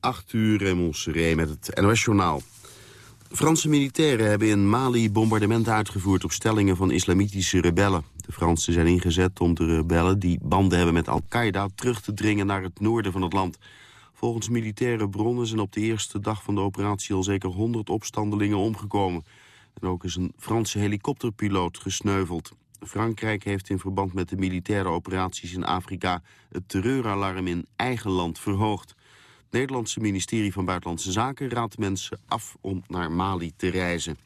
8 uur in Seré met het NOS-journaal. Franse militairen hebben in Mali bombardementen uitgevoerd... op stellingen van islamitische rebellen. De Fransen zijn ingezet om de rebellen die banden hebben met Al-Qaeda... terug te dringen naar het noorden van het land. Volgens militaire bronnen zijn op de eerste dag van de operatie... al zeker 100 opstandelingen omgekomen. En ook is een Franse helikopterpiloot gesneuveld. Frankrijk heeft in verband met de militaire operaties in Afrika... het terreuralarm in eigen land verhoogd. Het Nederlandse ministerie van Buitenlandse Zaken raadt mensen af om naar Mali te reizen.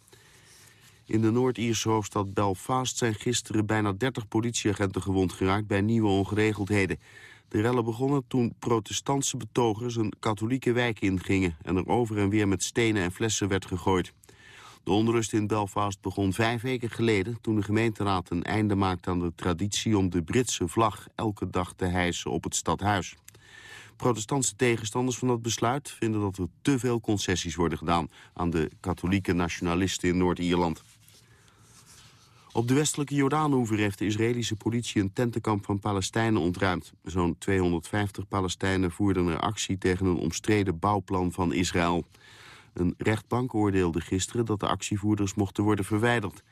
In de Noord-Ierse hoofdstad Belfast zijn gisteren bijna 30 politieagenten gewond geraakt bij nieuwe ongeregeldheden. De rellen begonnen toen protestantse betogers een katholieke wijk ingingen en er over en weer met stenen en flessen werd gegooid. De onrust in Belfast begon vijf weken geleden toen de gemeenteraad een einde maakte aan de traditie om de Britse vlag elke dag te hijsen op het stadhuis. Protestantse tegenstanders van dat besluit vinden dat er te veel concessies worden gedaan aan de katholieke nationalisten in Noord-Ierland. Op de westelijke Jordaanoever heeft de Israëlische politie een tentenkamp van Palestijnen ontruimd. Zo'n 250 Palestijnen voerden er actie tegen een omstreden bouwplan van Israël. Een rechtbank oordeelde gisteren dat de actievoerders mochten worden verwijderd.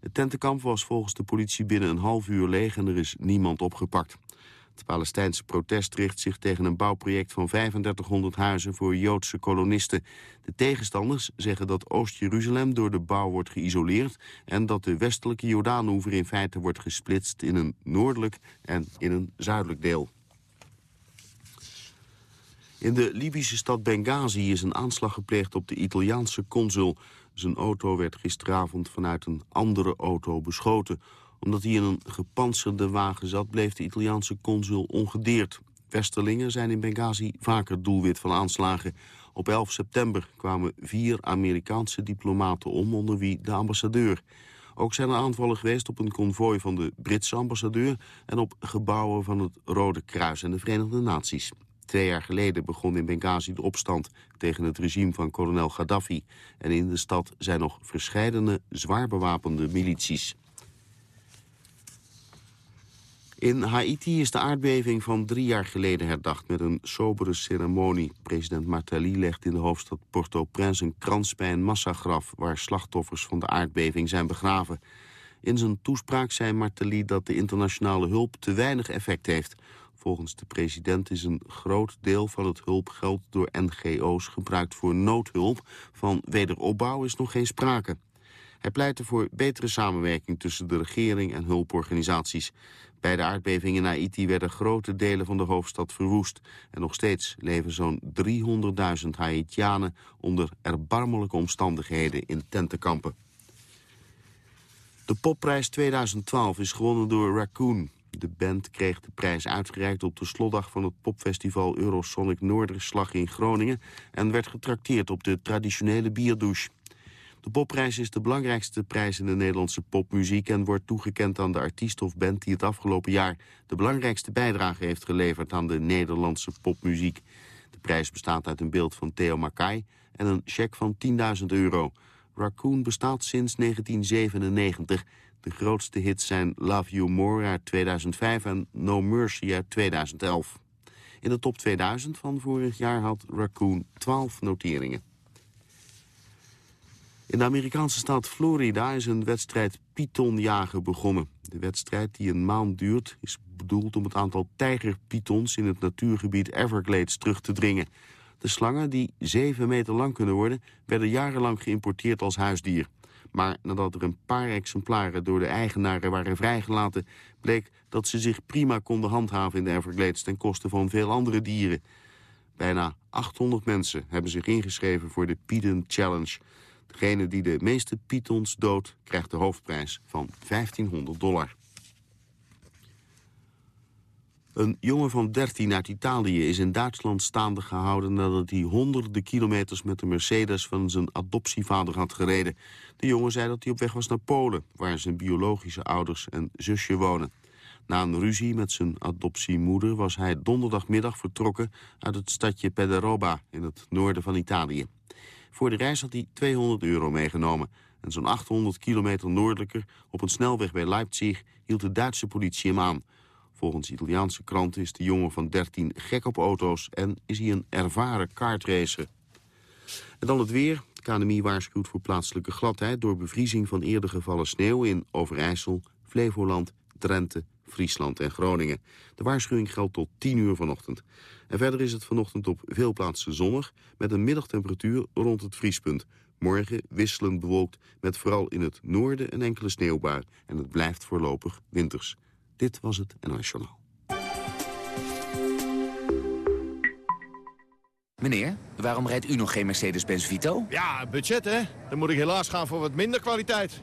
Het tentenkamp was volgens de politie binnen een half uur leeg en er is niemand opgepakt. Het Palestijnse protest richt zich tegen een bouwproject van 3500 huizen voor Joodse kolonisten. De tegenstanders zeggen dat Oost-Jeruzalem door de bouw wordt geïsoleerd... en dat de westelijke Jordaanoever in feite wordt gesplitst in een noordelijk en in een zuidelijk deel. In de Libische stad Benghazi is een aanslag gepleegd op de Italiaanse consul. Zijn auto werd gisteravond vanuit een andere auto beschoten omdat hij in een gepantserde wagen zat, bleef de Italiaanse consul ongedeerd. Westerlingen zijn in Benghazi vaker doelwit van aanslagen. Op 11 september kwamen vier Amerikaanse diplomaten om, onder wie de ambassadeur. Ook zijn er aanvallen geweest op een konvooi van de Britse ambassadeur... en op gebouwen van het Rode Kruis en de Verenigde Naties. Twee jaar geleden begon in Benghazi de opstand tegen het regime van kolonel Gaddafi. En in de stad zijn nog verscheidene zwaar bewapende milities. In Haiti is de aardbeving van drie jaar geleden herdacht met een sobere ceremonie. President Martelly legt in de hoofdstad Port-au-Prince een krans bij een massagraf... waar slachtoffers van de aardbeving zijn begraven. In zijn toespraak zei Martelly dat de internationale hulp te weinig effect heeft. Volgens de president is een groot deel van het hulpgeld door NGO's gebruikt voor noodhulp. Van wederopbouw is nog geen sprake. Hij pleitte voor betere samenwerking tussen de regering en hulporganisaties. Bij de aardbeving in Haiti werden grote delen van de hoofdstad verwoest. En nog steeds leven zo'n 300.000 Haitianen onder erbarmelijke omstandigheden in tentenkampen. De popprijs 2012 is gewonnen door Raccoon. De band kreeg de prijs uitgereikt op de slotdag van het popfestival Eurosonic Noorderslag in Groningen... en werd getrakteerd op de traditionele bierdouche. De popprijs is de belangrijkste prijs in de Nederlandse popmuziek... en wordt toegekend aan de artiest of band die het afgelopen jaar... de belangrijkste bijdrage heeft geleverd aan de Nederlandse popmuziek. De prijs bestaat uit een beeld van Theo Makai en een cheque van 10.000 euro. Raccoon bestaat sinds 1997. De grootste hits zijn Love You More uit 2005 en No Mercy uit 2011. In de top 2000 van vorig jaar had Raccoon 12 noteringen. In de Amerikaanse staat Florida is een wedstrijd pythonjagen begonnen. De wedstrijd, die een maand duurt, is bedoeld om het aantal tijgerpythons in het natuurgebied Everglades terug te dringen. De slangen, die zeven meter lang kunnen worden, werden jarenlang geïmporteerd als huisdier. Maar nadat er een paar exemplaren door de eigenaren waren vrijgelaten... bleek dat ze zich prima konden handhaven in de Everglades... ten koste van veel andere dieren. Bijna 800 mensen hebben zich ingeschreven voor de Python Challenge... Degene die de meeste pythons doodt, krijgt de hoofdprijs van 1500 dollar. Een jongen van 13 uit Italië is in Duitsland staande gehouden... nadat hij honderden kilometers met de Mercedes van zijn adoptievader had gereden. De jongen zei dat hij op weg was naar Polen... waar zijn biologische ouders en zusje wonen. Na een ruzie met zijn adoptiemoeder was hij donderdagmiddag vertrokken... uit het stadje Pederoba in het noorden van Italië. Voor de reis had hij 200 euro meegenomen. En zo'n 800 kilometer noordelijker, op een snelweg bij Leipzig, hield de Duitse politie hem aan. Volgens Italiaanse kranten is de jongen van 13 gek op auto's... en is hij een ervaren kaartracer. En dan het weer. De KNMI waarschuwt voor plaatselijke gladheid... door bevriezing van eerder gevallen sneeuw in Overijssel, Flevoland, Drenthe, Friesland en Groningen. De waarschuwing geldt tot 10 uur vanochtend. En verder is het vanochtend op veel plaatsen zonnig... met een middagtemperatuur rond het vriespunt. Morgen wisselend bewolkt met vooral in het noorden een enkele sneeuwbui. En het blijft voorlopig winters. Dit was het NOS Journaal. Meneer, waarom rijdt u nog geen Mercedes-Benz Vito? Ja, budget hè. Dan moet ik helaas gaan voor wat minder kwaliteit.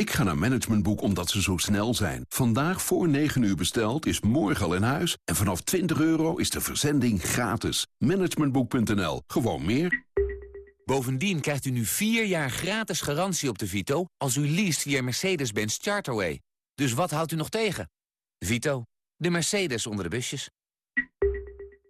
Ik ga naar Managementboek omdat ze zo snel zijn. Vandaag voor 9 uur besteld is morgen al in huis. En vanaf 20 euro is de verzending gratis. Managementboek.nl. Gewoon meer. Bovendien krijgt u nu 4 jaar gratis garantie op de Vito... als u leest via Mercedes-Benz Charterway. Dus wat houdt u nog tegen? Vito, de Mercedes onder de busjes.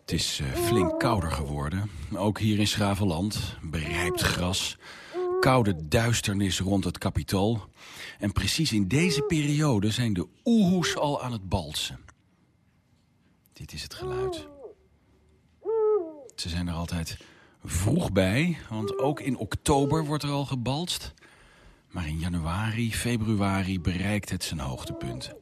Het is uh, flink kouder geworden. Ook hier in Schravenland. Berijpt gras. Koude duisternis rond het kapitool. En precies in deze periode zijn de oehoes al aan het balsen. Dit is het geluid. Ze zijn er altijd vroeg bij, want ook in oktober wordt er al gebalst. Maar in januari, februari bereikt het zijn hoogtepunt.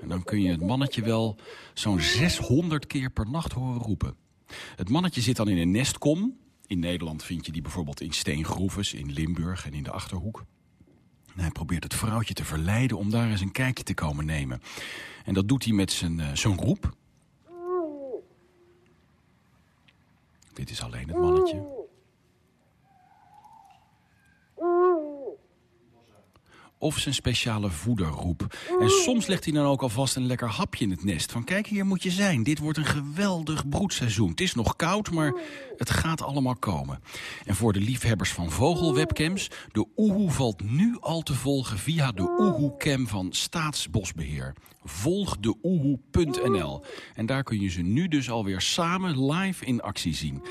En dan kun je het mannetje wel zo'n 600 keer per nacht horen roepen. Het mannetje zit dan in een nestkom. In Nederland vind je die bijvoorbeeld in steengroeves, in Limburg en in de Achterhoek. En hij probeert het vrouwtje te verleiden om daar eens een kijkje te komen nemen. En dat doet hij met zijn, uh, zo'n roep. Dit is alleen het mannetje. Of zijn speciale voederroep. En soms legt hij dan ook alvast een lekker hapje in het nest. Van kijk, hier moet je zijn. Dit wordt een geweldig broedseizoen. Het is nog koud, maar het gaat allemaal komen. En voor de liefhebbers van vogelwebcams... de oehoe valt nu al te volgen via de oehoe-cam van Staatsbosbeheer. Volg de oehoe.nl. En daar kun je ze nu dus alweer samen live in actie zien.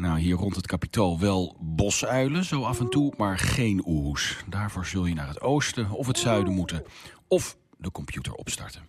Nou, hier rond het kapitool wel bosuilen, zo af en toe, maar geen oehoes. Daarvoor zul je naar het oosten of het zuiden moeten. Of de computer opstarten.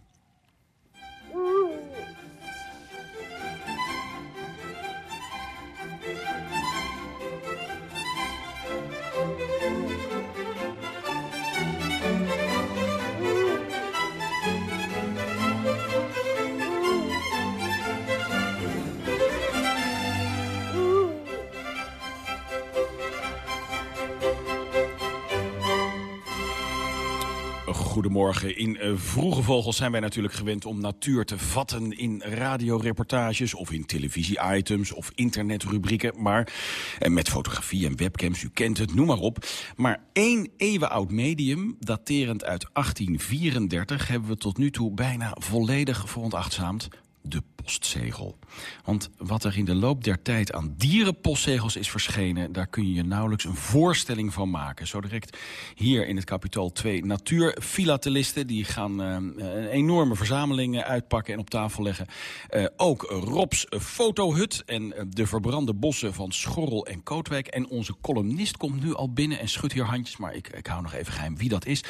Goedemorgen. In uh, Vroege Vogels zijn wij natuurlijk gewend om natuur te vatten in radioreportages of in televisie-items of internetrubrieken. Maar uh, met fotografie en webcams, u kent het, noem maar op. Maar één eeuwenoud medium, daterend uit 1834, hebben we tot nu toe bijna volledig veronachtzaamd de postzegel. Want wat er in de loop der tijd aan dierenpostzegels is verschenen... daar kun je je nauwelijks een voorstelling van maken. Zo direct hier in het kapitool twee natuurfilatelisten... die gaan uh, een enorme verzameling uitpakken en op tafel leggen. Uh, ook Robs fotohut en de verbrande bossen van Schorrel en Kootwijk. En onze columnist komt nu al binnen en schudt hier handjes... maar ik, ik hou nog even geheim wie dat is.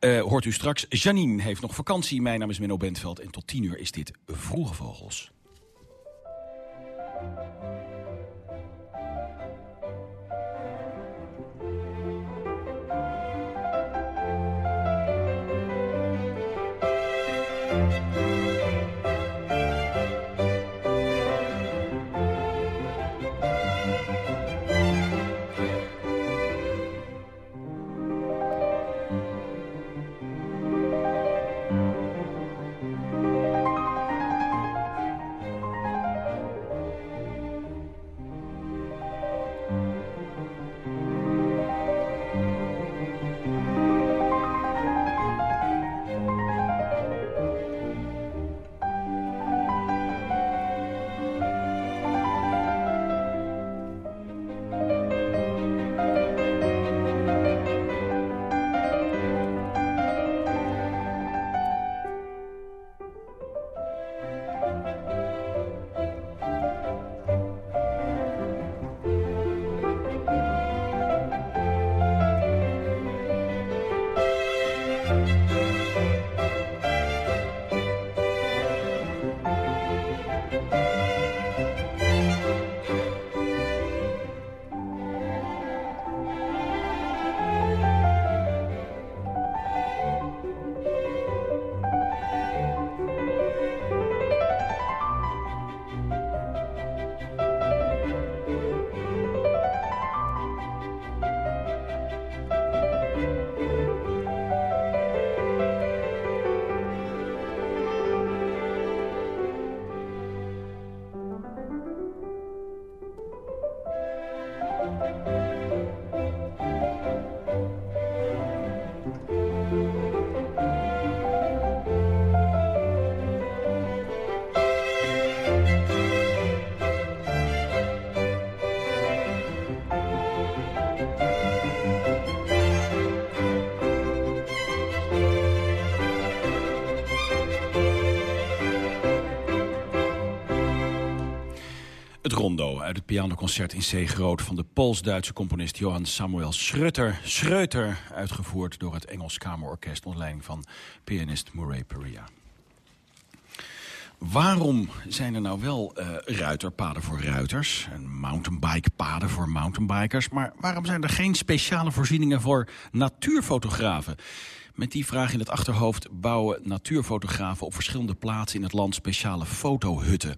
Hoort u straks. Janine heeft nog vakantie. Mijn naam is Menno Bentveld en tot tien uur is dit Vroege Vogels. Uit het pianoconcert in C groot van de Pools-Duitse componist Johann Samuel Schröter. Schröter, uitgevoerd door het Engels Kamerorkest onder leiding van pianist Murray Perea. Waarom zijn er nou wel uh, ruiterpaden voor ruiters en mountainbikepaden voor mountainbikers... maar waarom zijn er geen speciale voorzieningen voor natuurfotografen? Met die vraag in het achterhoofd bouwen natuurfotografen op verschillende plaatsen in het land speciale fotohutten.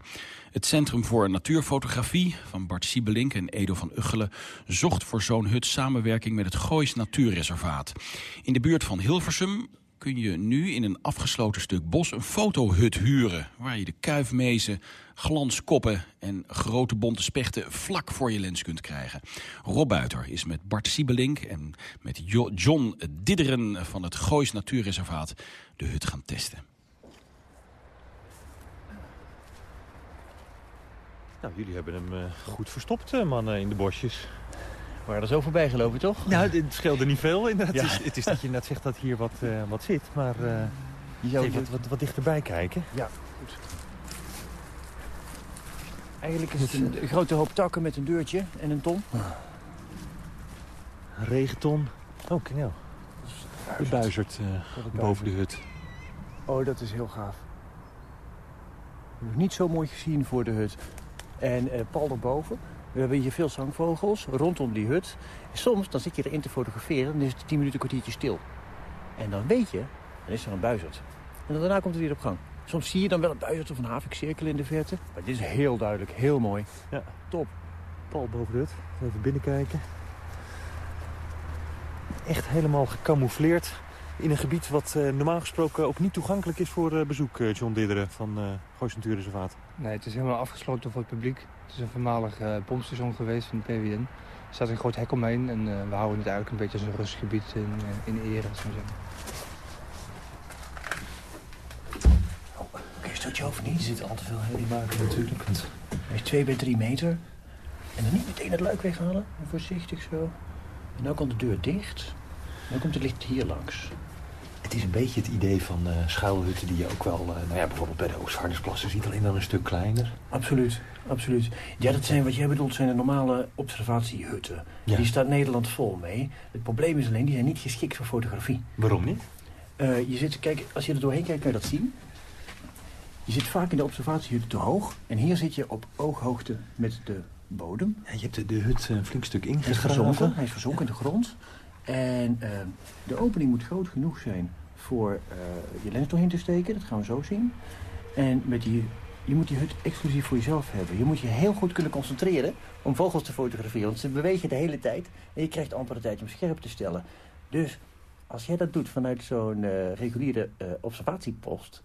Het Centrum voor Natuurfotografie van Bart Siebelink en Edo van Uggelen zocht voor zo'n hut samenwerking met het Goois Natuurreservaat. In de buurt van Hilversum kun je nu in een afgesloten stuk bos een fotohut huren... waar je de kuifmezen, glanskoppen en grote bonte spechten vlak voor je lens kunt krijgen. Rob Buiter is met Bart Siebelink en met John Didderen van het Goois Natuurreservaat de hut gaan testen. Nou, jullie hebben hem uh, goed verstopt, uh, mannen, in de bosjes waren er zo voorbij gelopen, toch? Nou, het scheelde niet veel inderdaad. Ja. Het, is, het, is, dat je net zegt dat hier wat, uh, wat zit, maar uh, je zou even wat, wat, wat, dichterbij kijken. Ja, goed. Eigenlijk is het een, grote hoop takken met een deurtje en een ton. Een regenton. Oh, nou. De buizerd uh, boven de hut. Oh, dat is heel gaaf. Nog niet zo mooi gezien voor de hut. En uh, Paul erboven, we hebben hier veel zangvogels rondom die hut. Soms dan zit je erin te fotograferen en dan is het tien minuten een kwartiertje stil. En dan weet je, dan is er een buizerd. En daarna komt het weer op gang. Soms zie je dan wel een buizerd of een havikcirkel in de verte. Maar dit is heel duidelijk, heel mooi. Ja. Top. Paul boven de hut. Even binnenkijken. Echt helemaal gecamoufleerd in een gebied wat uh, normaal gesproken ook niet toegankelijk is voor uh, bezoek, uh, John Didderen van uh, Goois Natuurreservaat. Nee, het is helemaal afgesloten voor het publiek. Het is een voormalig pompstation geweest van de PWN. Er staat een groot hek omheen en we houden het eigenlijk een beetje als een rustgebied in, in ere, zo zeggen. Oh, stoot je over niet? Er zit al te veel herrie maken natuurlijk. Hij is 2 bij 3 meter. En dan niet meteen het luik weghalen. Voorzichtig zo. En dan komt de deur dicht. En dan komt het licht hier langs. Het is een beetje het idee van uh, schuilhutten die je ook wel... Uh, nou ja, bijvoorbeeld bij de Oostvaardersplassen ziet, alleen dan een stuk kleiner. Absoluut, absoluut. Ja, dat zijn wat jij bedoelt zijn de normale observatiehutten. Ja. Die staat Nederland vol mee. Het probleem is alleen, die zijn niet geschikt voor fotografie. Waarom niet? Uh, je zit, kijk, als je er doorheen kijkt, kan je dat zien. Je zit vaak in de observatiehutten te hoog. En hier zit je op ooghoogte met de bodem. Ja, je hebt de, de hut een flink stuk ingegraven. Hij is verzonken, hij is verzonken in de grond. En uh, de opening moet groot genoeg zijn voor uh, je lens doorheen te steken. Dat gaan we zo zien. En met die, je moet die hut exclusief voor jezelf hebben. Je moet je heel goed kunnen concentreren om vogels te fotograferen. Want ze bewegen de hele tijd en je krijgt amper de tijd om scherp te stellen. Dus als jij dat doet vanuit zo'n uh, reguliere uh, observatiepost...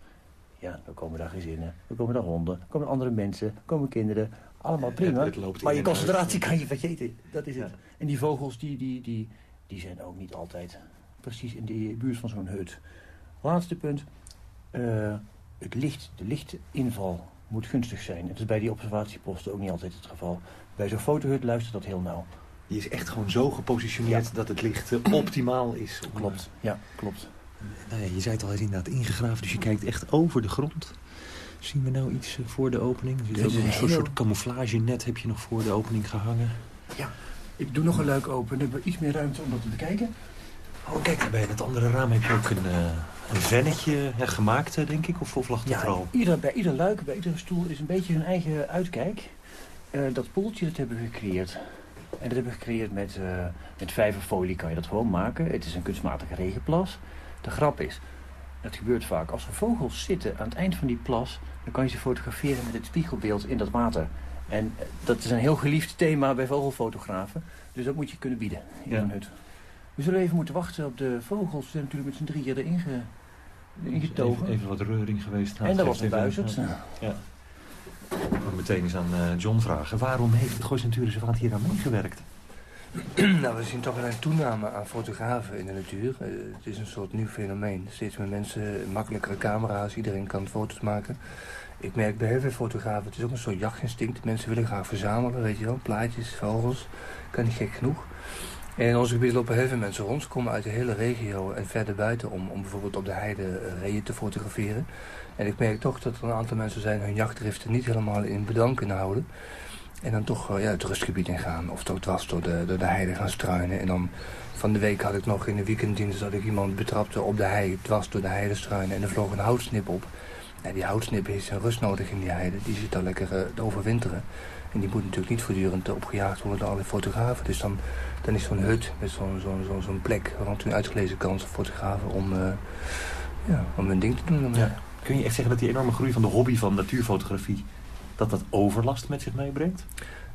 ja, dan komen daar gezinnen, dan komen daar honden, dan komen andere mensen, dan komen kinderen. Allemaal prima, maar je concentratie kan je vergeten. Dat is het. Ja. En die vogels, die, die, die, die zijn ook niet altijd precies in de buurt van zo'n hut. Laatste punt. Uh, het licht, de lichtinval moet gunstig zijn. Het is bij die observatieposten ook niet altijd het geval. Bij zo'n fotohut luistert dat heel nauw. Die is echt gewoon zo gepositioneerd ja. dat het licht uh, optimaal is. Klopt, ja, klopt. Nou ja, je zei het al, hij is inderdaad ingegraven, dus je kijkt echt over de grond. Zien we nou iets uh, voor de opening? Er zit ook een heel... soort camouflage net heb je nog voor de opening gehangen. Ja, ik doe nog een luik open. Dan hebben we iets meer ruimte om dat te bekijken. Oh, kijk, bij het andere raam heb je ook een, uh, een vennetje ja, gemaakt, denk ik, of, of lag ja, vooral? Ieder, bij ieder luik, bij iedere stoel is een beetje hun eigen uitkijk. Uh, dat poeltje, dat hebben we gecreëerd. En dat hebben we gecreëerd met, uh, met vijverfolie, kan je dat gewoon maken. Het is een kunstmatige regenplas. De grap is, het gebeurt vaak, als er vogels zitten aan het eind van die plas... dan kan je ze fotograferen met het spiegelbeeld in dat water. En dat is een heel geliefd thema bij vogelfotografen. Dus dat moet je kunnen bieden in ja. een hut. We zullen even moeten wachten op de vogels. We zijn natuurlijk met z'n drieën erin ge, ingetogen. Even, even, wat reuring geweest. Nou, en dat was een buizerd. Ja. ja. Ik meteen eens aan uh, John vragen. Waarom heeft het Goois Natuurreservaat hier aan meegewerkt? nou, we zien toch wel een toename aan fotografen in de natuur. Uh, het is een soort nieuw fenomeen. Steeds meer mensen, makkelijkere camera's, iedereen kan foto's maken. Ik merk bij heel veel fotografen, het is ook een soort jachtinstinct. Mensen willen graag verzamelen, weet je wel. Plaatjes, vogels. Kan niet gek genoeg. En in ons gebied lopen heel veel mensen rond. Ze komen uit de hele regio en verder buiten om, om bijvoorbeeld op de heide reeën te fotograferen. En ik merk toch dat er een aantal mensen zijn hun jachtdriften niet helemaal in bedwang kunnen houden. En dan toch ja, het rustgebied ingaan. Of toch dwars door de, door de heide gaan struinen. En dan van de week had ik nog in de weekenddienst dat ik iemand betrapte op de hei. Dwars door de heide struinen. En er vloog een houtsnip op. Ja, die houtsnip heeft zijn rust nodig in die heide. Die zit daar lekker te overwinteren. En die moet natuurlijk niet voortdurend opgejaagd worden door alle fotografen. Dus dan, dan is zo'n hut met zo'n zo'n zo'n zo'n plek... rond een uitgelezen kans voor fotografen om, uh, ja, om hun ding te doen. Ja. Kun je echt zeggen dat die enorme groei van de hobby van natuurfotografie... dat dat overlast met zich meebrengt?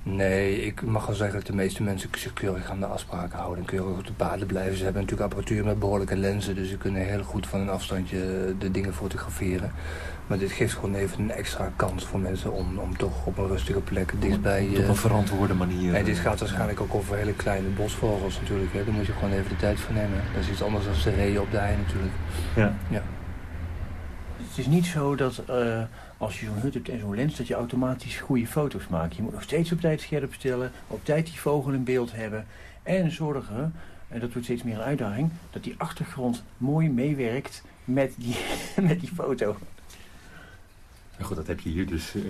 Nee, ik mag wel zeggen dat de meeste mensen zich keurig aan de afspraken houden... en keurig op de paden blijven. Ze hebben natuurlijk apparatuur met behoorlijke lenzen... dus ze kunnen heel goed van een afstandje de dingen fotograferen. Maar dit geeft gewoon even een extra kans voor mensen om, om toch op een rustige plek dichtbij... Op een eh, verantwoorde manier. En dit gaat waarschijnlijk ook over hele kleine bosvogels natuurlijk. Hè. Daar moet je gewoon even de tijd voor nemen. Dat is iets anders dan de reeën op de hei natuurlijk. Ja. ja. Het is niet zo dat uh, als je zo'n hut hebt en zo'n lens... dat je automatisch goede foto's maakt. Je moet nog steeds op tijd scherp stellen. Op tijd die vogel in beeld hebben. En zorgen, en dat wordt steeds meer een uitdaging... dat die achtergrond mooi meewerkt met die, met die foto. Maar goed, dat heb je hier dus... Uh,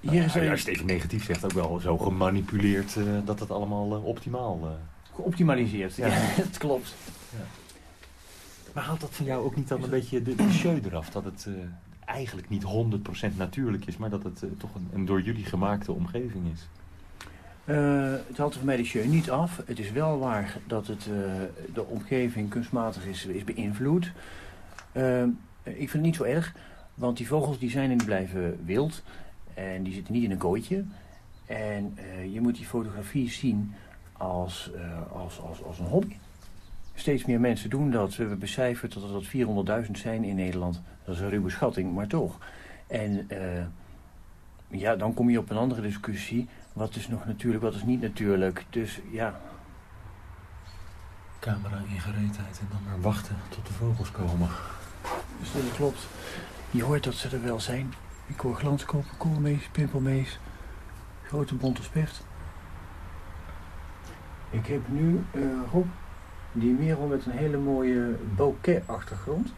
nou, als je het even negatief zegt, ook wel zo gemanipuleerd... Uh, dat het allemaal uh, optimaal... Geoptimaliseerd, ja, het klopt. Ja. Maar haalt dat van jou ook niet dan een beetje de, de show eraf? Dat het eigenlijk niet 100% natuurlijk is, maar dat het toch een, door jullie gemaakte omgeving is? het haalt er voor mij de niet af. Het is wel waar dat het, de omgeving kunstmatig is, is beïnvloed. ik vind het niet zo erg. Want die vogels die zijn en die blijven wild. En die zitten niet in een kooitje. En je moet die fotografie zien als, als, als, als een hobby. Steeds meer mensen doen dat. We hebben becijferd dat er dat 400.000 zijn in Nederland. Dat is een ruwe schatting, maar toch. En uh, ja, dan kom je op een andere discussie. Wat is nog natuurlijk, wat is niet natuurlijk. Dus ja... Camera in gereedheid en dan maar wachten tot de vogels komen. Dus dat klopt. Je hoort dat ze er wel zijn. Ik hoor glanskoper, koolmees, pimpelmees, grote bonte spert. Ik heb nu, uh, Rob, die merel met een hele mooie bokeh-achtergrond.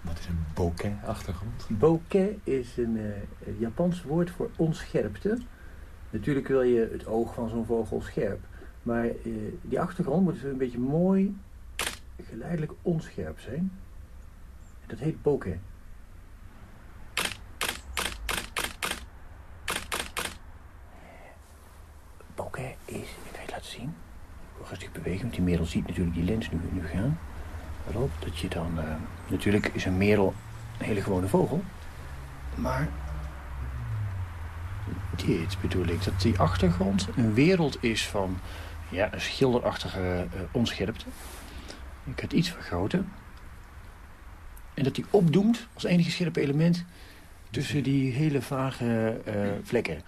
Wat is een bokeh-achtergrond? Bokeh is een uh, Japans woord voor onscherpte. Natuurlijk wil je het oog van zo'n vogel scherp. Maar uh, die achtergrond moet dus een beetje mooi, geleidelijk onscherp zijn. Dat heet bokeh. is, ik ga je laten zien. Rustig bewegen, want die merel ziet natuurlijk die lens nu, nu gaan. Waarop dat je dan, uh, natuurlijk is een merel een hele gewone vogel. Maar dit bedoel ik, dat die achtergrond een wereld is van ja, een schilderachtige uh, onscherpte. Ik het iets vergroten. En dat die opdoemt als enige scherpe element tussen die hele vage uh, vlekken.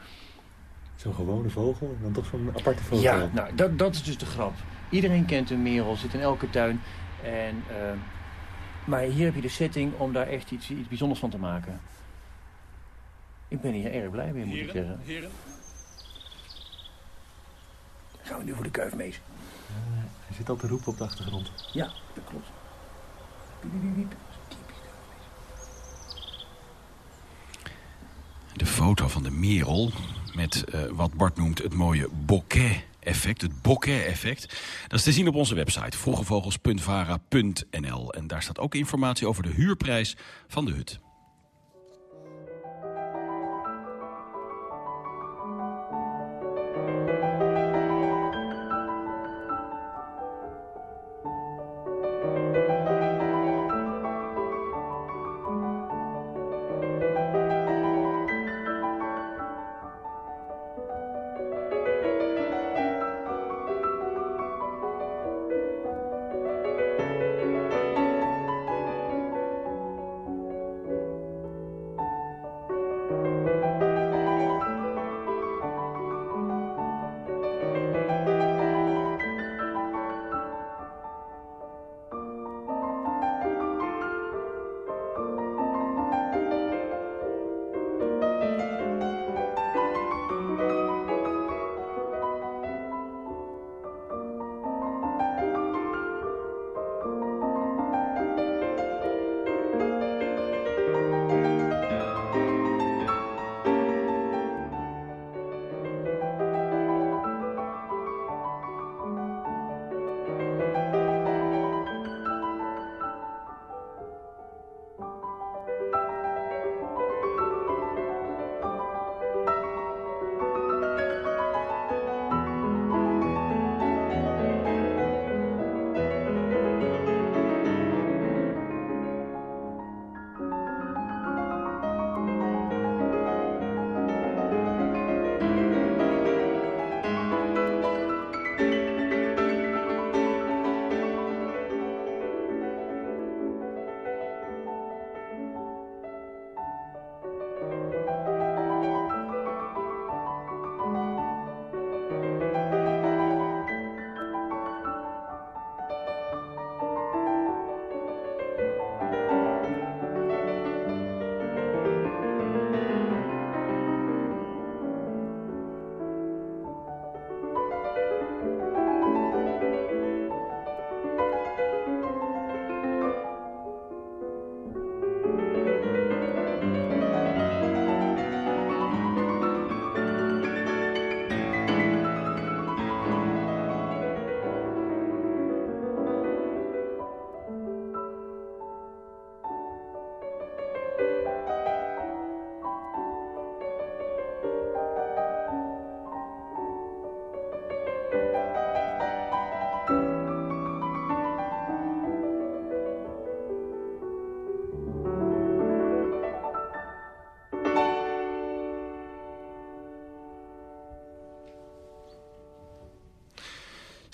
Zo'n gewone vogel en dan toch zo'n aparte vogel. Ja, nou, dat, dat is dus de grap. Iedereen kent een merel, zit in elke tuin. En, uh, maar hier heb je de setting om daar echt iets, iets bijzonders van te maken. Ik ben hier erg blij mee, moet ik zeggen. Heren. Gaan we nu voor de kuifmees. Uh, hij zit al te roepen op de achtergrond. Ja, dat klopt. De foto van de merel met uh, wat Bart noemt het mooie bokeh-effect. Het bokeh-effect. Dat is te zien op onze website vroegevogels.vara.nl. En daar staat ook informatie over de huurprijs van de hut.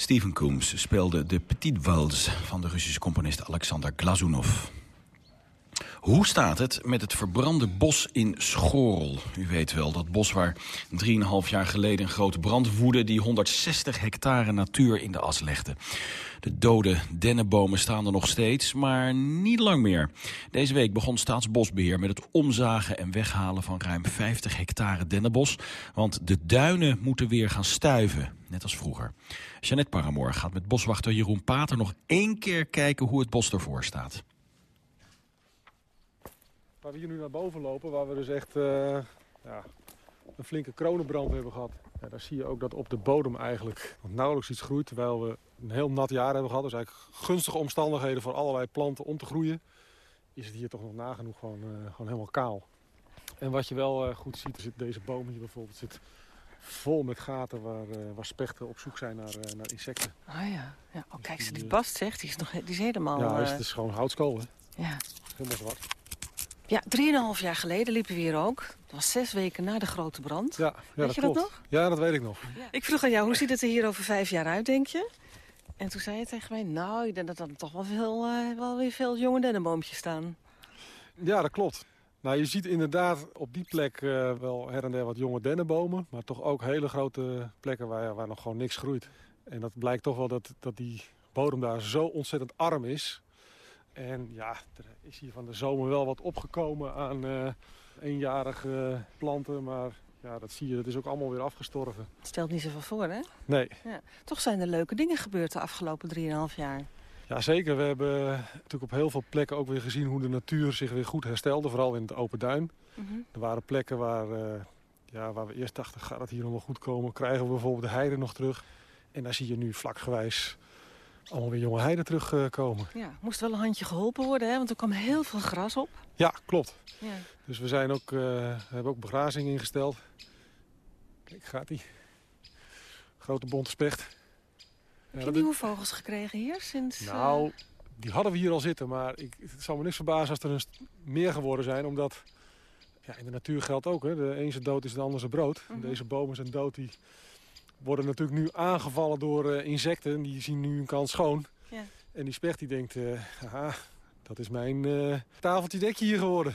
Steven Coombs speelde de Petite Waltz van de Russische componist Alexander Glazunov. Hoe staat het met het verbrande bos in Schorl? U weet wel, dat bos waar 3,5 jaar geleden een grote brand woedde... die 160 hectare natuur in de as legde. De dode dennenbomen staan er nog steeds, maar niet lang meer. Deze week begon Staatsbosbeheer met het omzagen en weghalen van ruim 50 hectare dennenbos. Want de duinen moeten weer gaan stuiven, net als vroeger. Jeannette Paramoor gaat met boswachter Jeroen Pater nog één keer kijken hoe het bos ervoor staat. Waar we hier nu naar boven lopen, waar we dus echt uh, ja, een flinke kronenbrand hebben gehad. Ja, daar zie je ook dat op de bodem eigenlijk nauwelijks iets groeit. Terwijl we een heel nat jaar hebben gehad. Dus eigenlijk gunstige omstandigheden voor allerlei planten om te groeien. Is het hier toch nog nagenoeg gewoon, uh, gewoon helemaal kaal. En wat je wel uh, goed ziet, zit deze boom hier bijvoorbeeld zit vol met gaten waar, waar spechten op zoek zijn naar, naar insecten. Ah ja, ja. Oh, kijk, ze die bast zegt, die is, nog, die is helemaal... Ja, het is gewoon houtskool, hè? Ja. Helemaal zwart. Ja, drieënhalf jaar geleden liepen we hier ook. Dat was zes weken na de grote brand. Ja, ja weet dat je klopt. dat nog? Ja, dat weet ik nog. Ja. Ik vroeg aan jou, hoe ziet het er hier over vijf jaar uit, denk je? En toen zei je tegen mij, nou, ik denk dat er toch wel, veel, uh, wel weer veel jonge dennenboompjes staan. Ja, dat klopt. Nou, je ziet inderdaad op die plek uh, wel her en der wat jonge dennenbomen. Maar toch ook hele grote plekken waar, waar nog gewoon niks groeit. En dat blijkt toch wel dat, dat die bodem daar zo ontzettend arm is. En ja, er is hier van de zomer wel wat opgekomen aan uh, eenjarige planten. Maar ja, dat zie je, dat is ook allemaal weer afgestorven. Het stelt niet zoveel voor, hè? Nee. Ja. Toch zijn er leuke dingen gebeurd de afgelopen 3,5 jaar. Ja, zeker. We hebben natuurlijk op heel veel plekken ook weer gezien hoe de natuur zich weer goed herstelde. Vooral in het open duin. Mm -hmm. Er waren plekken waar, uh, ja, waar we eerst dachten, gaat het hier nog wel goed komen? Krijgen we bijvoorbeeld de heide nog terug? En daar zie je nu vlakgewijs allemaal weer jonge heiden terugkomen. Ja, moest wel een handje geholpen worden, hè? want er kwam heel veel gras op. Ja, klopt. Ja. Dus we zijn ook, uh, hebben ook begrazing ingesteld. Kijk, gaat die. Grote bonte specht. Heb je nieuwe vogels gekregen hier sinds... Nou, die hadden we hier al zitten, maar ik, het zou me niks verbazen als er een meer geworden zijn. Omdat, ja, in de natuur geldt ook, hè, de een zijn dood is de ander zijn brood. Mhm. Deze bomen zijn dood, die worden natuurlijk nu aangevallen door uh, insecten. Die zien nu een kans schoon. Ja. En die specht die denkt, haha, dat is mijn uh, tafeltje dekje hier geworden.